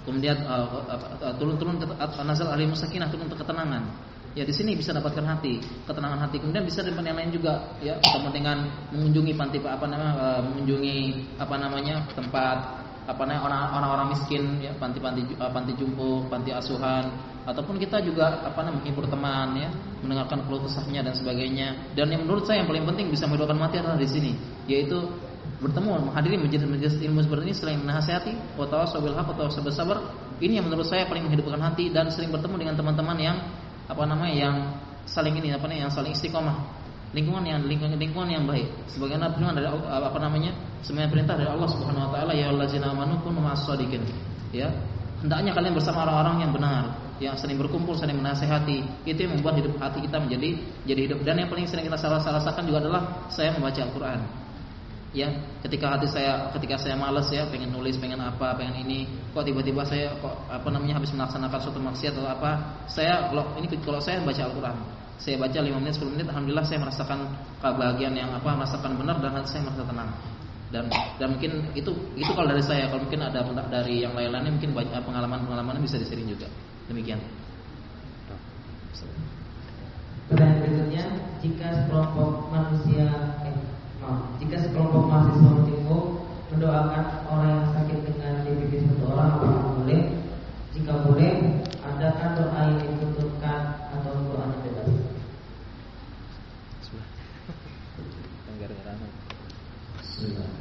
Kemudian uh, turun turun uh, nazar alih musakinah turun ketenangan. Ya di sini bisa dapatkan hati ketenangan hati. Kemudian bisa dengan yang lain juga ya ketemu dengan mengunjungi panti apa namanya uh, mengunjungi apa namanya tempat apa namanya orang-orang miskin ya panti-panti uh, panti jumbo, panti asuhan ataupun kita juga apa namanya menghibur teman ya, mendengarkan keluh kesahnya dan sebagainya. Dan yang menurut saya yang paling penting bisa mendoakan mati adalah di sini, yaitu bertemu menghadiri majelis-majelis ilmu seperti ini selain menasihati wa tawassabil haq wa sabar. Ini yang menurut saya paling menghidupkan hati dan sering bertemu dengan teman-teman yang apa namanya yang saling ini apa namanya yang saling istiqomah lingkungan yang lingkungan, lingkungan yang baik. Sebagaimana firman dari apa namanya? Semuanya perintah dari Allah Subhanahu wa taala, ya allazina amanu kunu ma'as-shadiqin. Ya. Hendaknya kalian bersama orang-orang yang benar, yang sering berkumpul, sering menasehati. Itu yang membuat hidup hati kita menjadi jadi hidup. Dan yang paling sering kita salah rasakan juga adalah saya membaca Al-Qur'an. Ya, ketika hati saya ketika saya malas ya, pengen nulis, pengen apa, pengen ini, kok tiba-tiba saya kok apa namanya habis melaksanakan suatu maksiat atau apa, saya kalau ini kalau saya baca Al-Qur'an saya baca 5 menit 10 menit alhamdulillah saya merasakan kebahagiaan yang apa merasakan benar dan hati saya merasa tenang. Dan dan mungkin itu itu kalau dari saya. Kalau mungkin ada dari yang lain-lainnya mungkin banyak pengalaman-pengalaman bisa disering juga. Demikian. Pertanyaan berikutnya, jika sekelompok manusia, eh, maaf, jika sekelompok mahasiswa menjenguk mendoakan orang yang sakit dengan DBD satu orang, apakah boleh? Jika boleh, adakah doa yang dibutuhkan Bismillah,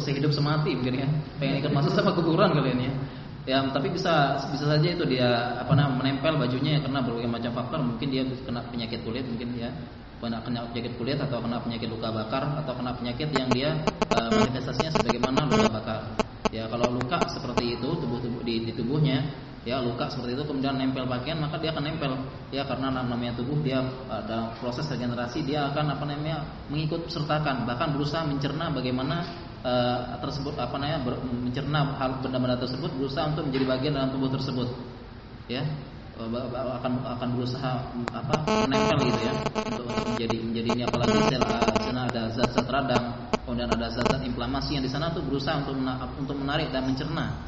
Sehidup, semati mungkin ya. Pengen ikut masuk sama kuburan kalian ya. Ya, tapi bisa bisa saja itu dia apa namanya menempel bajunya ya karena berbagai macam faktor. Mungkin dia kena penyakit kulit mungkin ya. Kena, kena penyakit kulit atau kena penyakit luka bakar atau kena penyakit yang dia uh, manifestasinya sebagaimana luka bakar. Ya, kalau luka seperti itu tubuh, tubuh di, di tubuhnya ya luka seperti itu kemudian nempel pakaian maka dia akan nempel ya karena namanya tubuh dia ada proses regenerasi dia akan apa namanya mengikut sertakan bahkan berusaha mencerna bagaimana uh, tersebut apa namanya ber, mencerna hal benda-benda tersebut berusaha untuk menjadi bagian dalam tubuh tersebut. Ya akan akan berusaha apa menempel gitu ya untuk, untuk menjadi menjadi ini apalagi sel sana ada zat-zat radang kemudian ada zat-zat inflamasi yang di sana tuh berusaha untuk untuk menarik dan mencerna.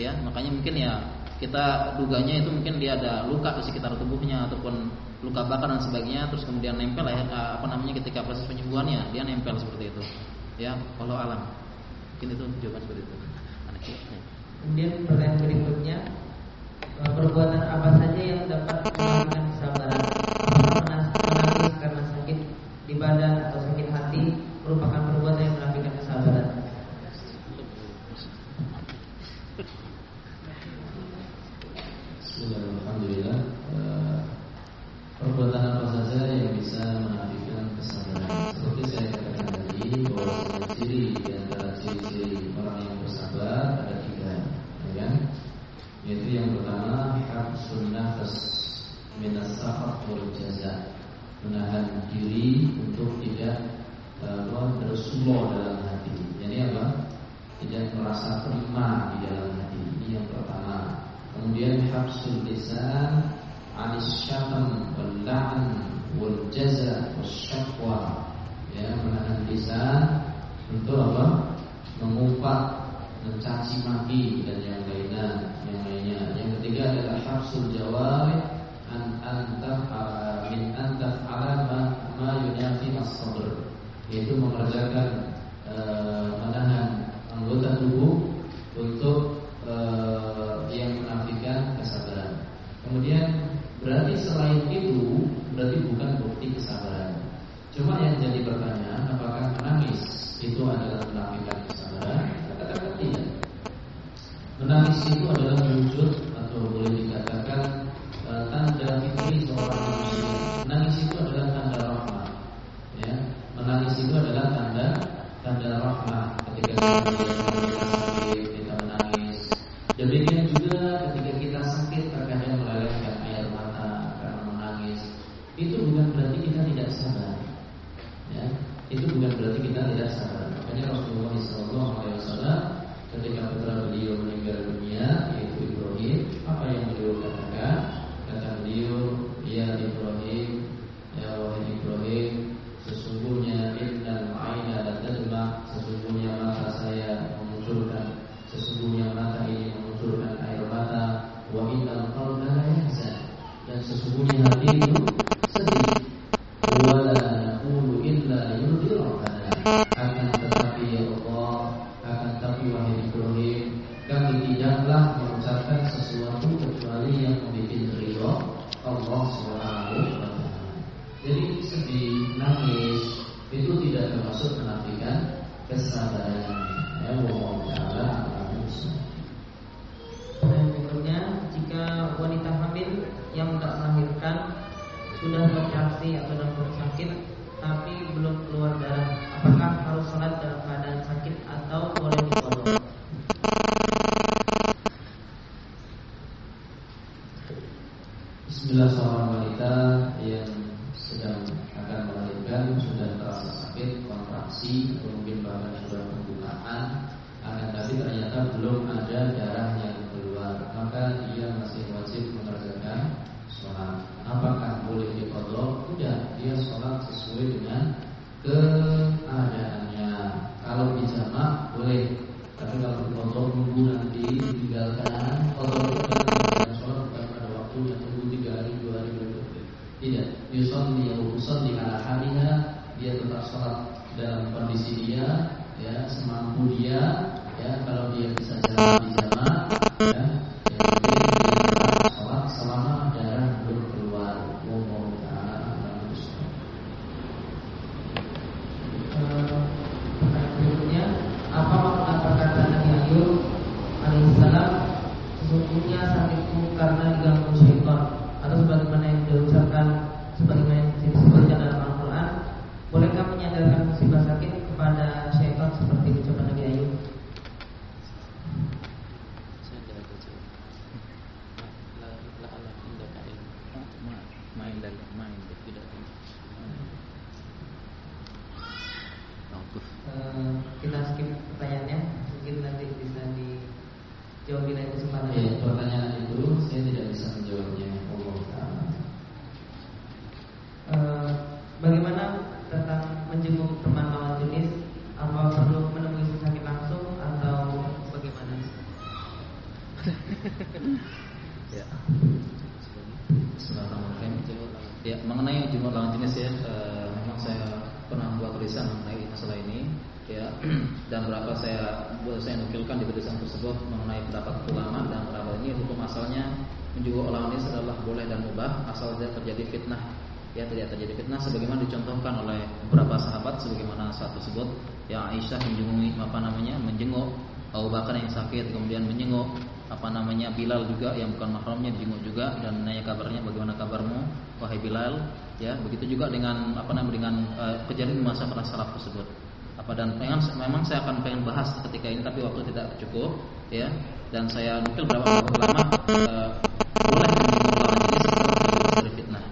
Ya makanya mungkin ya kita duganya itu mungkin dia ada luka di sekitar tubuhnya ataupun luka bakar dan sebagainya terus kemudian nempel ya apa namanya ketika proses penyembuhannya dia nempel seperti itu ya kalau alam. Mungkin itu jawaban seperti itu. Kemudian pertanyaan berikutnya perbuatan apa saja yang dapat mengalihkan kesabaran? Menangis karena sakit di badan atau sakit hati merupakan perbuatan yang mengalihkan kesabaran Alhamdulillah Perbuatan apa saja yang bisa menafikan kesabaran Seperti saya katakan tadi bahwa ciri di antara ciri-ciri orang yang bersabar ada tiga ya kan? Yaitu yang pertama Habsun nafas Minas safat wal jaza Menahan diri untuk tidak uh, Bersuloh dalam hati Jadi apa? Tidak merasa terima di dalam hati Ini yang pertama Kemudian wal la'n wal jaza was syaqwa. Ya, menahan lisan untuk apa? Mengumpat, mencaci maki dan yang lainnya, yang lainnya. Yang ketiga adalah habsul jawari an antaf min antaf ala ma, yunafi as-sabr. Yaitu mengerjakan sholat dalam kondisi dia ya semampu dia ya kalau dia bisa jalan di jamak ya ya mungkin dia tetap sholat selama darah belum keluar wallahu taala a'lam bishawab. Eh, Pertanyaan berikutnya, apa makna perkataan Nabi Ayub alaihissalam sesungguhnya sakitku karena diganggu syaitan atau sebagaimana yang diucapkan sebagaimana yang disebutkan dalam Al-Quran bolehkah menyadarkan musibah sakit kepada syaitan seperti ucapan Nabi Ayub main dari main tidak bagus Eh, kita skip pertanyaannya mungkin nanti bisa dijawab di lain kesempatan Ya, pertanyaan itu saya tidak bisa menjawabnya Allah taala. Eh, bagaimana tentang menjenguk teman lawan jenis apa perlu menemui sakit langsung atau bagaimana Ya. Bismillahirrahmanirrahim. Ya, mengenai jumlah lawan jenis ya, eh, memang saya pernah buat tulisan mengenai masalah ini, ya. Dan berapa saya buat saya nukilkan di tulisan tersebut mengenai pendapat ulama dan berapa ini hukum asalnya menjenguk lawan jenis adalah boleh dan mubah asal tidak terjadi fitnah. Ya, tidak terjadi fitnah sebagaimana dicontohkan oleh beberapa sahabat sebagaimana saat tersebut yang Aisyah menjenguk apa namanya? menjenguk Abu Bakar yang sakit kemudian menjenguk apa namanya Bilal juga yang bukan mahramnya dijenguk juga dan menanya kabarnya bagaimana kabarmu wahai Bilal ya begitu juga dengan apa namanya dengan eh, kejadian di masa para salaf tersebut. Apa dan memang, memang saya akan pengen bahas ketika ini tapi waktu tidak cukup ya. Dan saya nukil beberapa ulama eh, boleh dari fitnah.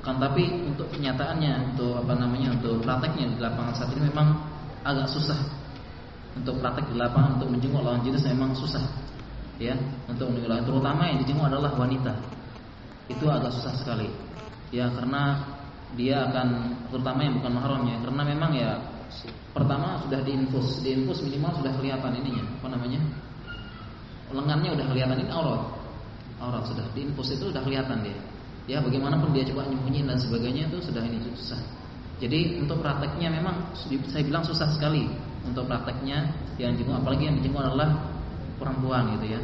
Akan tapi untuk kenyataannya untuk apa namanya untuk prakteknya di lapangan saat ini memang agak susah. Untuk praktek di lapangan untuk menjenguk lawan jenis memang susah ya. Untuk menjenguk terutama yang dijenguk adalah wanita. Itu agak susah sekali ya. Karena dia akan terutama yang bukan mahramnya karena memang ya pertama sudah diinfus diinfus minimal sudah kelihatan ininya apa namanya? Lengannya udah kelihatan ini aurat. Aurat sudah diinfus itu sudah kelihatan dia. Ya bagaimanapun dia coba nyembunyiin dan sebagainya itu sudah ini susah. Jadi untuk prakteknya memang saya bilang susah sekali untuk prakteknya. Yang jenguk apalagi yang dijenguk adalah perempuan gitu ya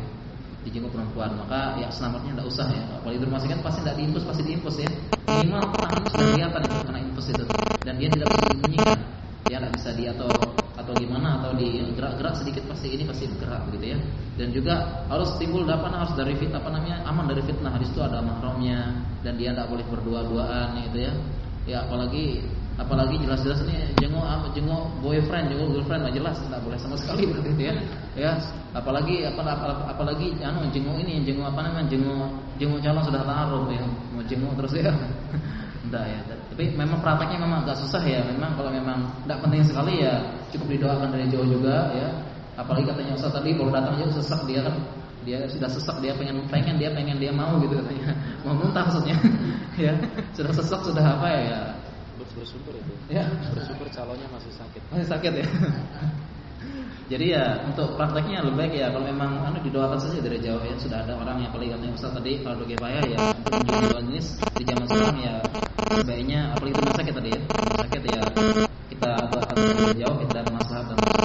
dijenguk perempuan maka ya selamatnya tidak usah ya. Di rumah sakit pasti tidak diinfus pasti diinfus ya. Minimal tangan sudah kelihatan itu kena infus itu. Dan dia tidak bisa disembunyikan dia tidak bisa di atau atau gimana atau di gerak-gerak sedikit pasti ini pasti bergerak begitu ya. Dan juga harus timbul apa harus dari fitnah apa namanya aman dari fitnah. Hadis itu ada mahramnya dan dia tidak boleh berdua-duaan gitu ya. Ya apalagi apalagi jelas-jelas ini jenguk jenguk boyfriend jenguk girlfriend nggak jelas tidak boleh sama sekali begitu <laughs> ya. Ya apalagi apa apalagi anu jenguk ini jenguk apa namanya jenguk jenguk calon sudah taruh ya mau jenguk terus ya. <laughs> Entah ya tapi memang prakteknya memang agak susah ya memang kalau memang tidak penting sekali ya cukup didoakan dari jauh juga ya. Apalagi katanya Ustaz tadi kalau datang aja sesak dia kan dia sudah sesak dia pengen pengen dia pengen dia mau gitu katanya. <laughs> Mau muntah maksudnya. Ya sudah sesak sudah apa ya, ya bersyukur itu. Ya. Bersyukur calonnya masih sakit. Masih sakit ya. <laughs> Jadi ya untuk prakteknya lebih baik ya kalau memang anu didoakan saja dari jauh ya sudah ada orang yang paling katanya Ustaz tadi kalau doa payah ya untuk jenis di zaman sekarang ya sebaiknya apalagi itu sakit tadi ya sakit ya kita doakan dari jauh kita masalah dan